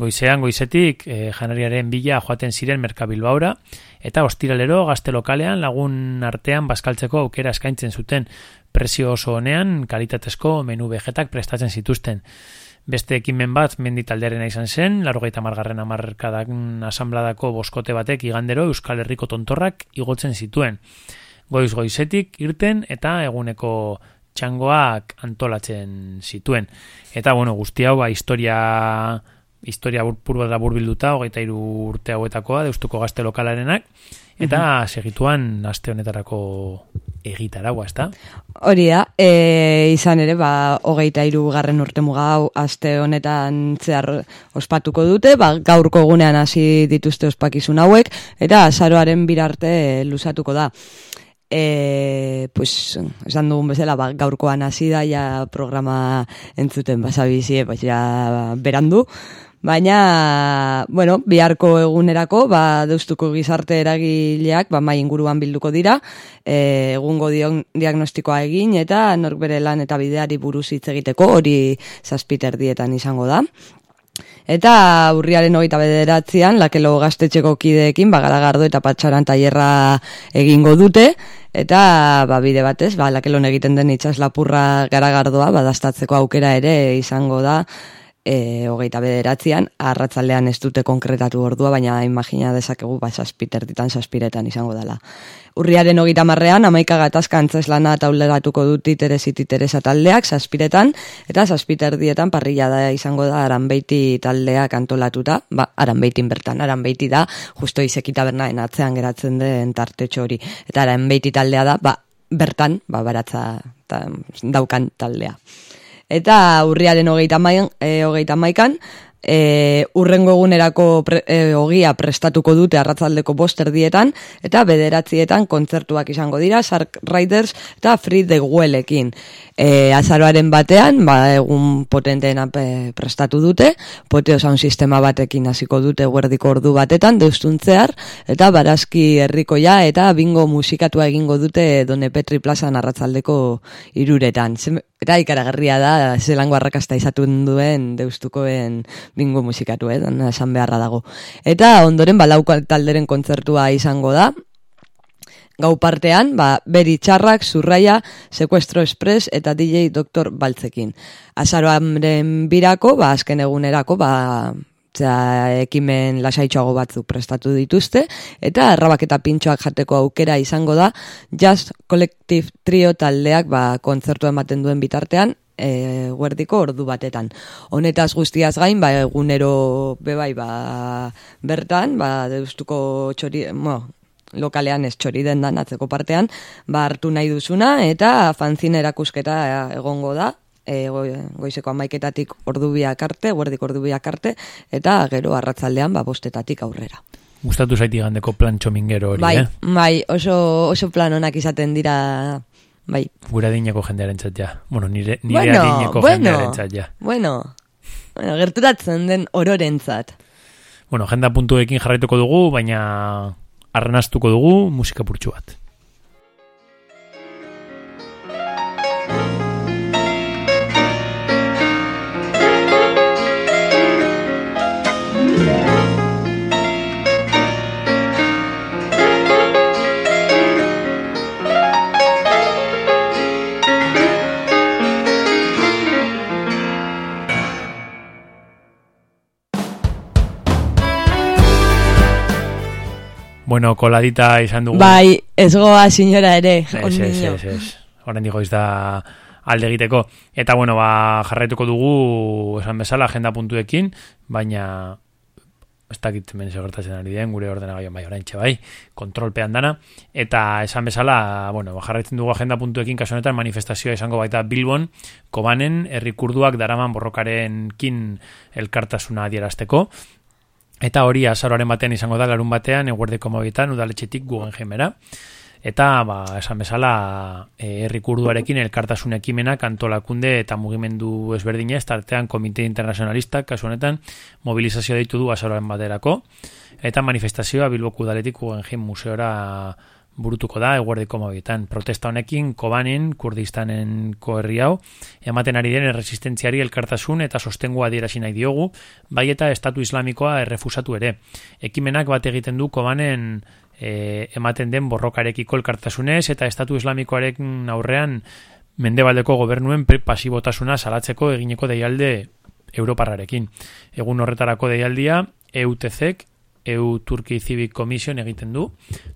Goizean, goizetik, e, janariaren bila joaten ziren merkabilbaura, eta ostiralero gazte lokalean lagun artean baskaltzeko aukera eskaintzen zuten presio oso honean kalitatezko menu vegetak prestatzen zituzten. Beste ekimen bat menditaldearen izan zen, largoita margarren amarkadan asambladako boskote batek igandero Euskal Herriko tontorrak igotzen zituen goiz goizetik irten eta eguneko txangoak antolatzen zituen. Eta, bueno, guzti hau, ba, historia, historia purba da burbilduta, hogeita iru urte hauetakoa, deustuko gazte lokalarenak, eta mm segituan aste honetarako egitaragua, ezta? Hori da, e, izan ere, ba, hogeita iru garren urte mugau, aste honetan zehar ospatuko dute, ba, gaurko egunean hasi dituzte ospakizun hauek, eta azaroaren birarte lusatuko da e, pues, esan dugun bezala, ba, gaurkoan hasi da, ja programa entzuten basabizie, pues, ja berandu, Baina, bueno, biharko egunerako, ba, deustuko gizarte eragileak, ba, mai inguruan bilduko dira, e, egungo dion, diagnostikoa egin, eta nork bere lan eta bideari buruz hitz egiteko, hori zazpiter dietan izango da. Eta urriaren hogeita bederatzean, lakelo gaztetxeko kideekin, bagaragardo eta patxaran tailerra egingo dute, eta ba, bide batez, ba, lakelon egiten den itxas lapurra garagardoa, badastatzeko aukera ere izango da, e, hogeita bederatzean, arratzaldean ez dute konkretatu ordua, baina imagina dezakegu ba, saspiter ditan saspiretan izango dela. Urriaren hogeita marrean, amaika gatazka antzeslana tauleratuko dut iteresi titeresa taldeak, saspiretan, eta saspiter dietan parrilla da izango da aranbeiti taldeak antolatuta, ba, aranbeitin bertan, aranbeiti da, justo izekita bernaen atzean geratzen den tartetxo hori, eta aranbeiti taldea da, ba, bertan, ba, baratza ta, daukan taldea. Eta urriaren hogeita, maikan, e, hogeita maikan, e, urrengo egunerako pre, e, ogia prestatuko dute arratzaldeko boster dietan, eta bederatzietan kontzertuak izango dira, Shark Riders eta Free the Wellekin. E, azaroaren batean, ba, egun potenteena prestatu dute, poteo sound sistema batekin hasiko dute guerdiko ordu batetan, deustuntzear, eta barazki herrikoia eta bingo musikatua egingo dute Done Petri Plaza narratzaldeko iruretan. Eta ikaragarria da, zelango arrakasta izatun duen deustukoen bingo musikatu, eh, esan beharra dago. Eta ondoren, balauko talderen kontzertua izango da, gau partean, ba, beri txarrak, zurraia, sequestro express eta DJ Dr. Baltzekin. Azaroan birako, ba, azken egunerako, ba, Zea, ekimen lasaitxoago batzuk prestatu dituzte, eta errabak eta pintxoak jateko aukera izango da, Just Collective Trio taldeak ba, kontzertu ematen duen bitartean, e, guerdiko ordu batetan. Honetaz guztiaz gain, ba, egunero bebai ba, bertan, ba, deustuko txori, mo, lokalean ez txori den atzeko partean, ba, hartu nahi duzuna, eta fanzin erakusketa egongo da, e, goizeko amaiketatik ordubiak arte, guardik ordubiak arte, eta gero arratzaldean ba, bostetatik aurrera. Gustatu zaiti gandeko plan txomingero hori, bai, eh? Bai, oso, oso plan honak izaten dira, bai. Gura dineko jendearen ja. Bueno, nire, nire bueno, adineko bueno, jendearen ja. Bueno, bueno, gerturatzen den ororentzat. Bueno, agenda puntuekin jarraituko dugu, baina arnastuko dugu musika purtsu bat. Bueno, koladita izan dugu. Bai, ez goa sinora ere. Ez, ez, ez, ez. Horren digo da alde egiteko. Eta bueno, ba, jarraituko dugu esan bezala agenda puntuekin, baina ez dakit hemen gertatzen ari den, gure ordenagaio bai oraintxe bai, kontrolpean dana, eta esan bezala, bueno, ba, jarraitzen dugu agenda puntuekin kasu honetan manifestazioa izango baita Bilbon, Kobanen, herrikurduak daraman borrokaren kin elkartasuna adierazteko, Eta hori azaroaren batean izango da larun batean eguerdeko mobietan udaletxetik guen jemera. Eta, ba, esan bezala, e, errikurduarekin elkartasun ekimenak antolakunde eta mugimendu ezberdinez, tartean komite internazionalistak, kasu honetan, mobilizazio deitu du azaroaren baterako. Eta manifestazioa Bilboku udaletik guen museora burutuko da eguerdiko mobietan. Protesta honekin, Kobanen, Kurdistanen koherri hau, ematen ari den erresistentziari elkartasun eta sostengua adierazi nahi diogu, bai eta Estatu Islamikoa errefusatu ere. Ekimenak bat egiten du Kobanen e, ematen den borrokarekiko elkartasunez eta Estatu Islamikoaren aurrean mendebaldeko gobernuen pasibotasuna salatzeko egineko deialde Europarrarekin. Egun horretarako deialdia, EUTZ, EU Turki Civic Commission egiten du.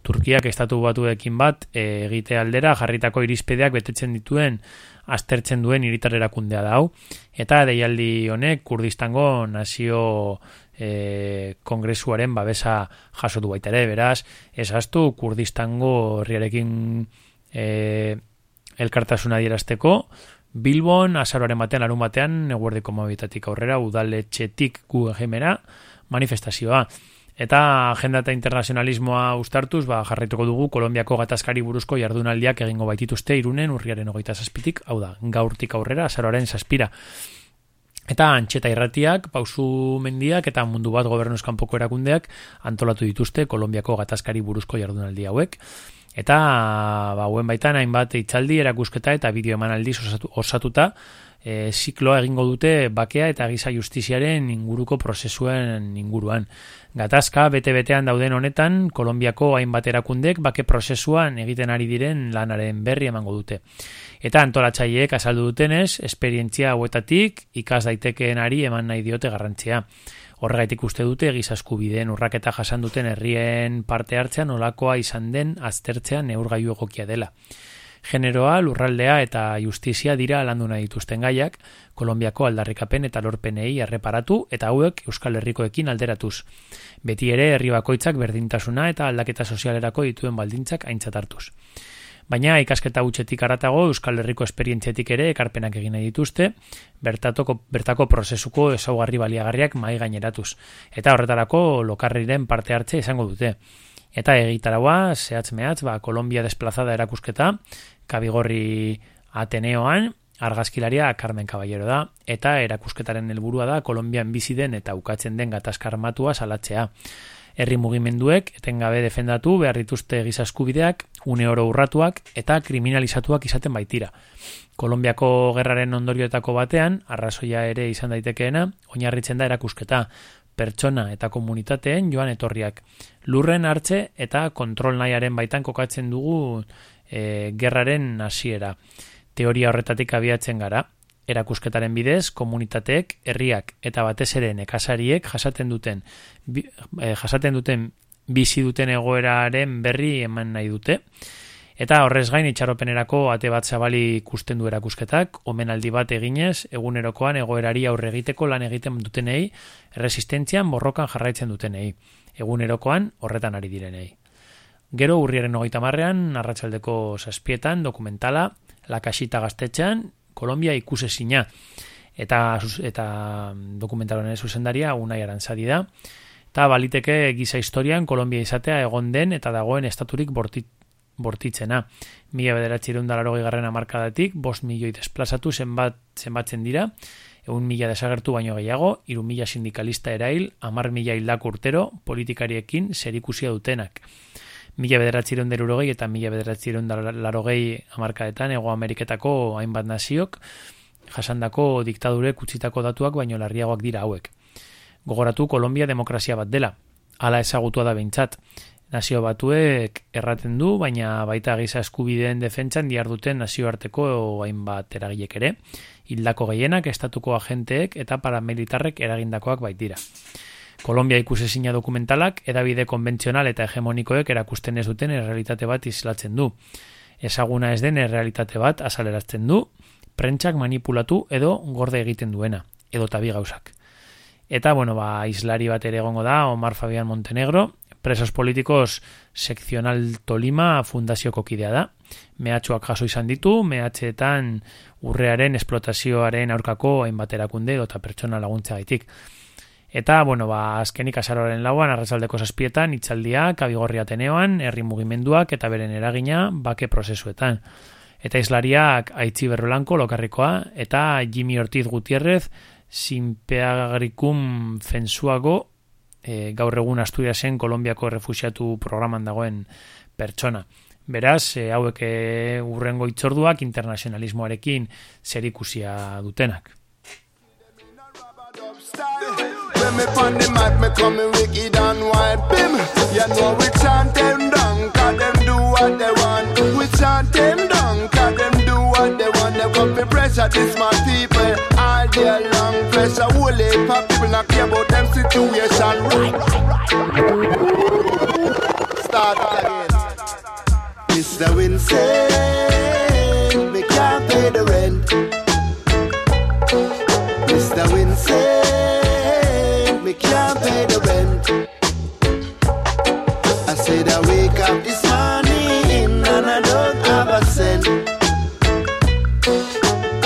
Turkiak estatu batuekin bat e, egite aldera jarritako irizpedeak betetzen dituen aztertzen duen iritar erakundea da hau. Eta deialdi honek Kurdistango nazio e, kongresuaren babesa jaso du baita ere, beraz, ezaztu Kurdistango herriarekin e, elkartasuna dierazteko, Bilbon, azaroaren batean, larun batean, neguerdeko mobitatik aurrera, udaletxetik gu egemera, manifestazioa. Eta agenda eta internazionalismoa ustartuz, ba, jarraituko dugu Kolombiako gatazkari buruzko jardunaldiak egingo baitituzte irunen urriaren hogeita zazpitik, hau da, gaurtik aurrera, azaroaren zazpira. Eta antxeta irratiak, pausu mendiak eta mundu bat gobernuzkanpoko erakundeak antolatu dituzte Kolombiako gatazkari buruzko jardunaldi hauek. Eta, ba, buen baitan, hainbat itzaldi, erakusketa eta bideo emanaldi osatuta, e, zikloa egingo dute bakea eta giza justiziaren inguruko prozesuen inguruan. Gatazka bete-betean dauden honetan, Kolombiako hainbat erakundek bake prozesuan egiten ari diren lanaren berri emango dute. Eta antolatzaileek azaldu dutenez, esperientzia hauetatik ikas daitekeen ari eman nahi diote garrantzia. Horregaitik uste dute gizasku bideen urraketa jasan duten herrien parte hartzean olakoa izan den aztertzean neurgaiu egokia dela generoa, lurraldea eta justizia dira landu nahi dituzten gaiak, Kolombiako aldarrikapen eta lorpenei erreparatu eta hauek Euskal Herrikoekin alderatuz. Beti ere herri bakoitzak berdintasuna eta aldaketa sozialerako dituen baldintzak aintzat hartuz. Baina ikasketa gutxetik aratago Euskal Herriko esperientziatik ere ekarpenak egin nahi dituzte, bertatoko, bertako prozesuko ezaugarri baliagarriak mai gaineratuz. Eta horretarako lokarriren parte hartze izango dute. Eta egitaragoa, zehatz mehatz, ba, Kolombia desplazada erakusketa, kabigorri Ateneoan, argazkilaria Carmen Caballero da, eta erakusketaren helburua da Kolombian bizi den eta ukatzen den gatazka armatua salatzea. Herri mugimenduek etengabe defendatu behar dituzte gizaskubideak, une oro urratuak eta kriminalizatuak izaten baitira. Kolombiako gerraren ondorioetako batean, arrazoia ere izan daitekeena, oinarritzen da erakusketa, pertsona eta komunitateen joan etorriak. Lurren hartze eta kontrol nahiaren baitan kokatzen dugu e, gerraren hasiera. Teoria horretatik abiatzen gara. Erakusketaren bidez, komunitateek, herriak eta batez ere nekazariek jasaten duten, bi, e, jasaten duten bizi duten egoeraren berri eman nahi dute. Eta horrez gain itxaropenerako ate bat zabali ikusten du erakusketak, omenaldi bat eginez, egunerokoan egoerari aurre egiteko lan egiten dutenei, resistentzian borrokan jarraitzen dutenei, egunerokoan horretan ari direnei. Gero urriaren hogeita marrean, narratxaldeko saspietan, dokumentala, lakasita gaztetxean, Kolombia ikusezina, eta, eta dokumentalaren zuzendaria, unai arantzadi da, eta baliteke giza historian Kolombia izatea egon den eta dagoen estaturik bortit, bortitzena. Mila bederatzi irundalaro garren amarkadatik, bost milioi desplazatu zenbat, zenbatzen dira, egun mila desagertu baino gehiago, iru mila sindikalista erail, amar mila hildak urtero, politikariekin zerikusia dutenak. Mila bederatzi irunderurogei eta mila bederatzi irundalarogei amarkadetan, ego Ameriketako hainbat naziok, jasandako diktadure kutsitako datuak baino larriagoak dira hauek. Gogoratu Kolombia demokrazia bat dela, hala ezagutua da behintzat. Nazio batuek erraten du, baina baita giza eskubideen defentsan diar duten nazioarteko hainbat eragilek ere, hildako gehienak estatuko agenteek eta paramilitarrek eragindakoak baitira. Kolombia ikusezina dokumentalak edabide konbentzional eta hegemonikoek erakusten ez duten errealitate bat islatzen du. Ezaguna ez den errealitate bat azaleratzen du, prentsak manipulatu edo gorde egiten duena, edo tabi gauzak. Eta, bueno, ba, islari bat ere egongo da, Omar Fabian Montenegro, presos politikos sekzional Tolima fundazioko kidea da. Mehatxuak jaso izan ditu, mehatxeetan urrearen esplotazioaren aurkako hainbat erakunde eta pertsona laguntza gaitik. Eta, bueno, ba, azkenik azaroaren lauan, arrazaldeko zazpietan, itxaldia, kabigorri ateneoan, herri mugimenduak eta beren eragina bake prozesuetan eta islariak Aitzi Berrolanko lokarrikoa eta Jimmy Ortiz Gutierrez sinpeagrikum fensuago e, gaur egun Asturiasen Kolombiako refusiatu programan dagoen pertsona. Beraz, e, hauek e, urrengo itzorduak internazionalismoarekin zerikusia dutenak. When me pon the map, me coming wicked and wild. Bim, you know we chant them down Cause them do what they want. We chant them down Cause them do what they want. They come to pressure this my people All day long. Pressure Whole heap of people not care about them situation. Right, Start again. Mr. Winston Me can't pay the rent. Mr. Winston can't pay the rent. I said I wake up this morning and I don't have a cent.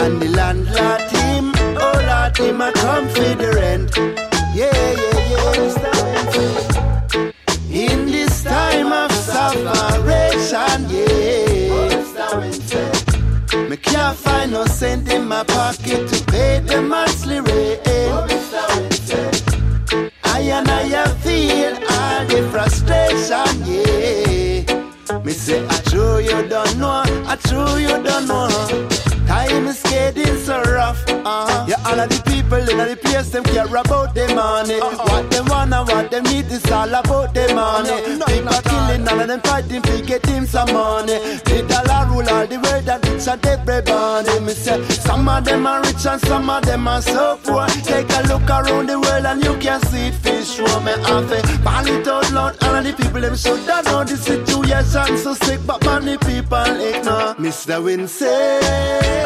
And the landlord team, oh Lord, him I come for the rent. Yeah, yeah, yeah, In this time of separation, yeah. Oh, Me can't find no cent in my pocket to pay the monthly rent. Yeah. Me say, I true you don't know, I true you don't know. People in the place, them care about the money. Uh-huh. What them want and what them need is all about the money. Uh-huh. People killing, all of them fighting to get him some money. The dollar rule all the world that rich and everybody. Me say, some of them are rich and some of them are so poor. Take a look around the world and you can see it fish show me it. Ball it out loud, all of the people them should know the situation so sick, but many people ignore. Mr. Winston.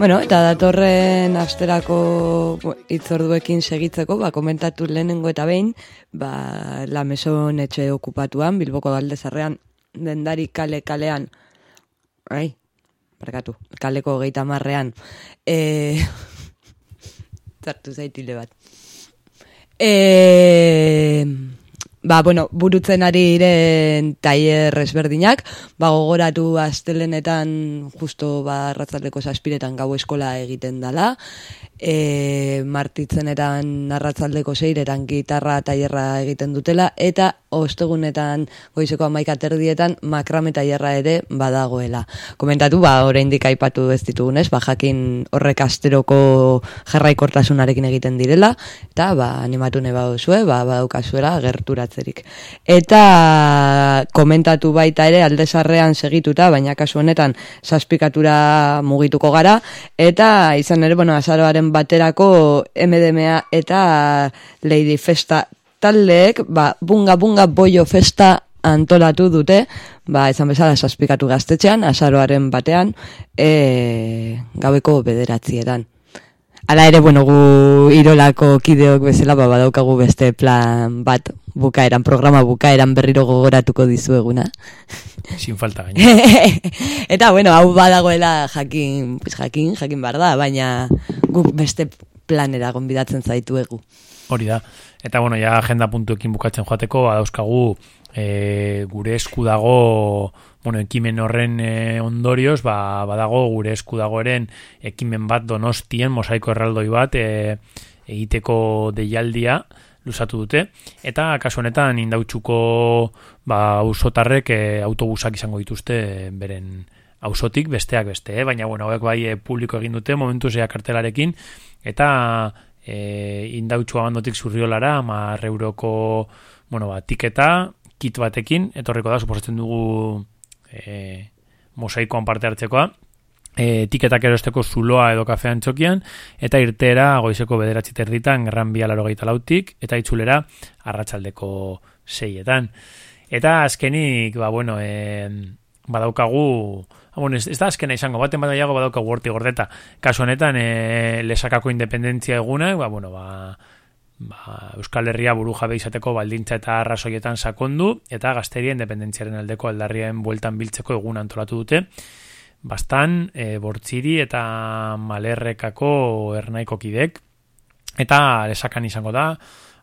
Bueno, eta datorren asterako itzorduekin segitzeko, ba, komentatu lehenengo eta behin, ba, la meson etxe okupatuan, Bilboko Galdezarrean, dendari kale kalean, ai, parkatu, kaleko geita marrean, e, zartu *laughs* zaitile bat. E, ba, bueno, burutzen ari iren taier ezberdinak, ba, gogoratu astelenetan justo ba, ratzaldeko saspiretan gau eskola egiten dala, e, martitzenetan narratzaldeko zeiretan gitarra taierra egiten dutela, eta ostegunetan goizeko amaika terdietan makrame taierra ere badagoela. Komentatu, ba, oraindik aipatu ez ditugunez, ba, jakin horrek asteroko jarraikortasunarekin egiten direla, eta ba, animatu neba duzue, ba, badaukazuela gerturatzerik. Eta komentatu baita ere aldezarrean segituta, baina kasu honetan saspikatura mugituko gara, eta izan ere, bueno, azaroaren baterako MDMA eta Lady Festa taldeek, ba, bunga bunga boio festa antolatu dute, ba, ezan bezala saspikatu gaztetxean, azaroaren batean, e, gaueko bederatzietan. Hala ere, bueno, gu irolako kideok bezala, ba, badaukagu beste plan bat bukaeran, programa bukaeran berriro gogoratuko dizueguna. Sin falta gaina. *laughs* Eta, bueno, hau badagoela jakin, pues, jakin, jakin bar da, baina guk beste planera gonbidatzen zaituegu. Hori da. Eta bueno, ja agenda puntuekin bukatzen joateko, badauzkagu e, gure esku dago bueno, ekimen horren e, ondorioz, ba, badago gure esku dagoeren ekimen bat donostien, mosaiko erraldoi bat e, egiteko deialdia luzatu dute. Eta kasu honetan indautxuko ba, usotarrek e, autobusak izango dituzte beren ausotik besteak beste, eh? baina bueno, hauek bai e, publiko egin dute momentu zeak kartelarekin, eta e, indautxu abandotik zurriolara, mar euroko bueno, ba, tiketa, kit batekin, etorriko da, suposatzen dugu e, mosaikoan parte hartzekoa, e, tiketak erosteko zuloa edo kafean txokian, eta irtera goizeko bederatzi terditan, gran bialaro lautik, eta itzulera arratsaldeko seietan. Eta azkenik, ba, bueno, e, badaukagu, ah, bueno, ez, ez da azkena izango, baten badaiago badaukagu horti gordeta. Kasu honetan, e, lesakako independentzia egunak, ba, bueno, ba, ba, Euskal Herria buru jabe izateko baldintza eta arrazoietan sakondu eta gazteria independentziaren aldeko aldarrien bueltan biltzeko egun antolatu dute bastan e, bortziri eta malerrekako ernaiko kidek. Eta lesakan izango da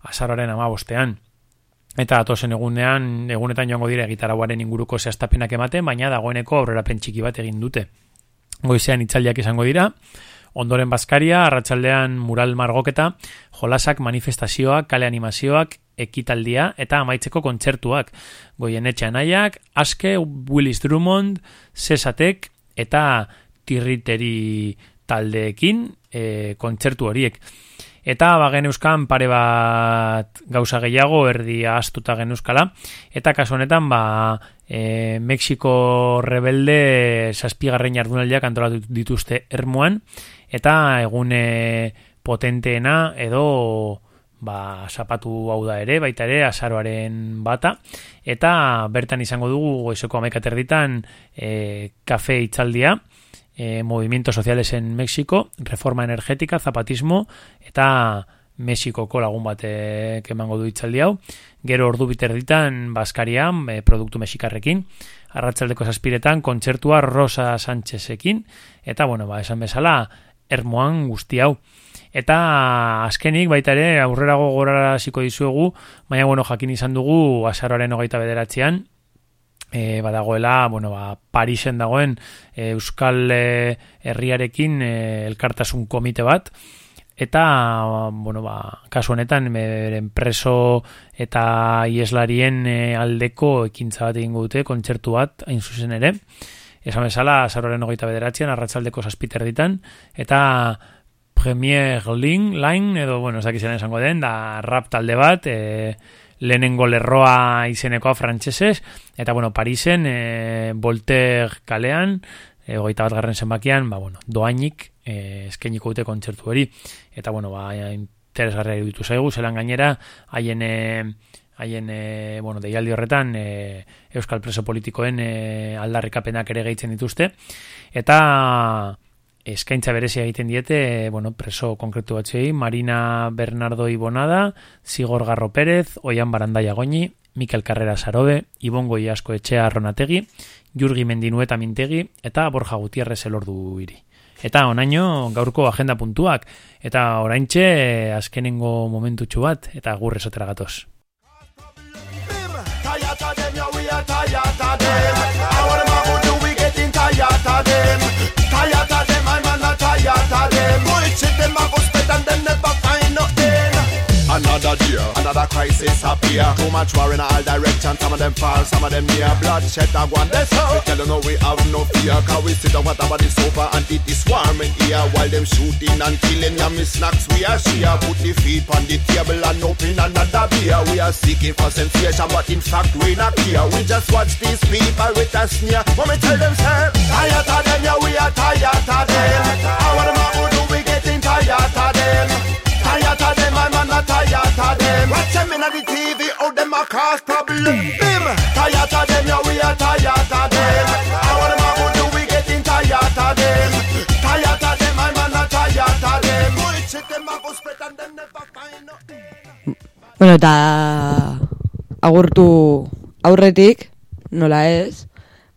azararen ama bostean eta atosen egunean egunetan joango dire gitarauaren inguruko zehaztapenak ematen baina dagoeneko aurrera pentsiki bat egin dute. Goizean itzaldiak izango dira Ondoren Baskaria, arratsaldean mural margoketa, jolasak manifestazioak, kale animazioak, ekitaldia eta amaitzeko kontzertuak. Goien etxanaiak, Aske, Willis Drummond, Sesatek eta Tirriteri taldeekin e, kontzertu horiek. Eta ba genuzkan pare bat gauza gehiago erdi astuta genuzkala. Eta kasu honetan ba e, Mexiko rebelde saspigarren jardunaldiak antolatu dituzte ermuan eta egune potenteena edo ba, zapatu hau da ere, baita ere, azaroaren bata, eta bertan izango dugu goizeko amaika terditan e, kafe itzaldia, e, movimientos sociales en México, reforma energética, zapatismo, eta Mexikoko lagun bate emango du itzaldi hau. Gero ordu biterditan Baskarian, e, produktu mexikarrekin, arratzaldeko zazpiretan, kontzertua Rosa Sánchezekin, eta bueno, ba, esan bezala, ermoan guzti hau. Eta azkenik baita ere aurrerago gorara ziko dizuegu, baina bueno, jakin izan dugu azaroaren hogeita bederatzean, e, badagoela, bueno, ba, Parisen dagoen e, Euskal e, herriarekin e, elkartasun komite bat, eta, bueno, ba, kasu honetan, beren preso eta ieslarien aldeko ekintza bat egin dute, kontzertu bat, hain zuzen ere, esan bezala, zaroren hogeita bederatzean, arratzaldeko saspiter ditan, eta Premier Link, Line, edo, bueno, ez dakizien esango den, da rap talde bat, e, lehenengo lerroa izenekoa frantsesez eta, bueno, Parisen, e, Voltaire kalean, e, hogeita bat garren zenbakian, ba, bueno, doainik, e, eskeniko dute kontzertu hori, eta, bueno, ba, interesgarria ditu zaigu, zelan gainera, haien... E, haien e, bueno, deialdi horretan e, Euskal Preso Politikoen e, aldarrikapenak ere gehitzen dituzte. Eta eskaintza berezia egiten diete bueno, preso konkretu batzuei Marina Bernardo Ibonada Zigor Garro Pérez Oian Barandaia Goñi Mikel Carrera Sarobe Ibongo Iasko Etxea Arronategi Jurgi Mendinueta Mintegi eta Borja Gutierrez Elordu Iri Eta onaino gaurko agenda puntuak eta oraintxe azkenengo momentutxu bat eta gurrezotera gatoz. Another year, another crisis appear. Too much war in all directions. Some of them fall, some of them near. Bloodshed I want this We tell you no, we have no fear. Cause we sit on whatever the sofa and it is swarming here. While them shooting and killing, yeah, me snacks we are share. Put the feet on the table and open another beer. We are seeking for sensation, but in fact we not here. We just watch these people with a sneer. When tell them, say, tired of them, yeah, we are tired of them. How are them, do not tired of them. Watch them in the TV, how them a cause problem. Bim, tired of them, yeah, we are tired of them. How are them, do we getting tired of them? Tired of them, I'm not tired of them. Bullshit, them a go spread and them never find nothing. Bueno, eta agurtu aurretik, nola ez,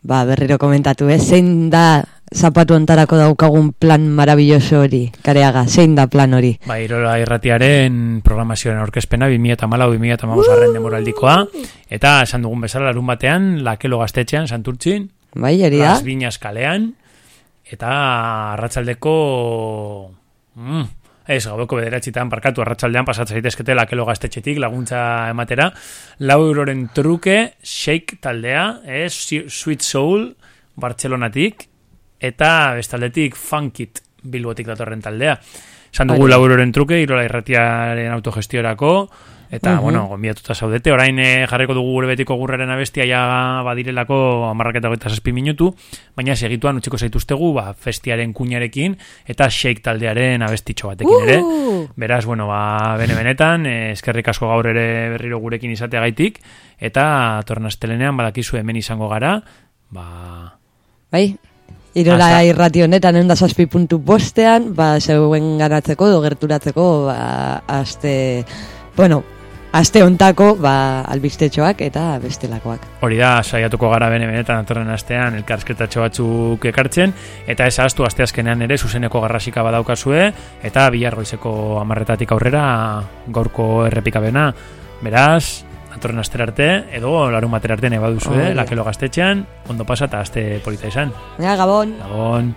ba, berriro komentatu ez, zein da zapatu ontarako daukagun plan marabilloso hori, kareaga, zein da plan hori? Ba, irola irratiaren programazioaren aurkezpena 2000 eta malau, 2000 eta arren demoraldikoa, eta esan dugun bezala larun batean, lakelo gaztetxean, santurtzin, bai, eri da? Las kalean, eta arratsaldeko... Mm, Ez, gaueko bederatxitan parkatu arratsaldean pasatzen zaitezkete lakelo gaztetxetik laguntza ematera. Lau euroren truke, shake taldea, ez, sweet soul, Bartzelonatik, eta bestaldetik funkit bilbotik datorren taldea. San dugu lau euroren truke, irola irratiaren autogestiorako, Eta, uh bueno, gombiatuta zaudete, orain e, jarriko dugu gure betiko gurraren abestia ja badirelako amarraketa goita zazpi minutu, baina segituan utxiko zaituztegu, ba, festiaren kuñarekin, eta shake taldearen abestitxo batekin ere. Beraz, bueno, ba, bene benetan, e, eskerrik asko gaur ere berriro gurekin izatea gaitik, eta torren astelenean badakizu hemen izango gara, ba... Bai, Irola Asa. irrati honetan egun da saspi puntu bostean, ba, zeuen garatzeko, dogerturatzeko, ba, aste, bueno, aste ontako ba, albistetxoak eta bestelakoak. Hori da, saiatuko gara bene benetan atorren astean elkarsketatxo batzuk ekartzen, eta ez astu asteazkenean ere zuzeneko garrasika badaukazue, eta bilargoizeko amarretatik aurrera gaurko errepikabena. Beraz, atorren astera arte, edo larun batera arte neba duzue, lakelo gaztetxean, ondo pasa eta aste polita izan. Ja, gabon. Gabon.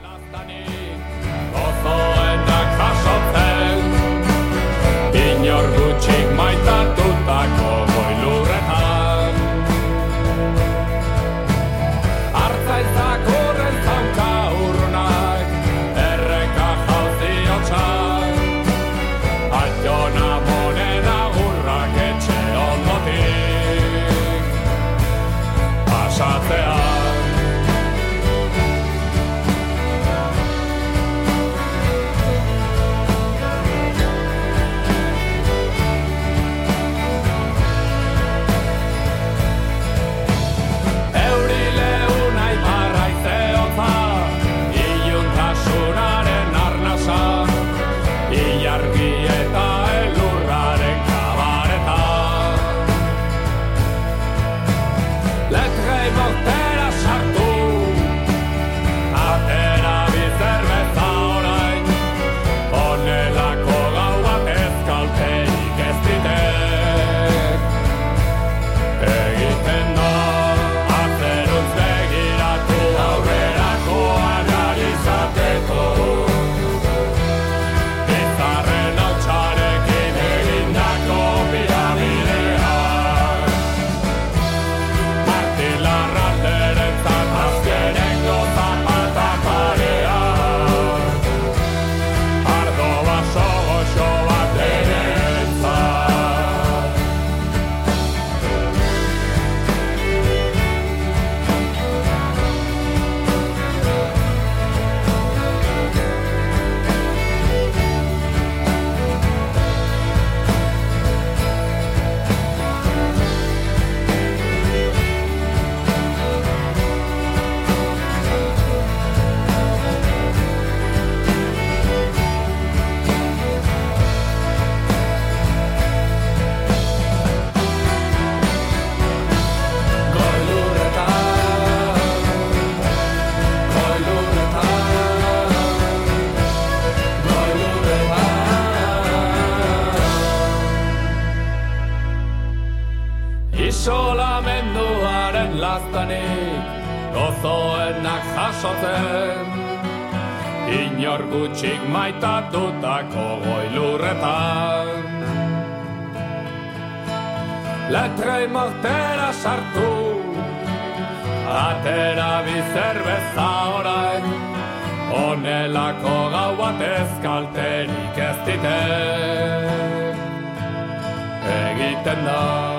Inor gutxik maitatutako goilurretan Letrei mortera sartu Atera bizerbeza orain. Onelako gau bat ezkalterik ez ditek Egiten da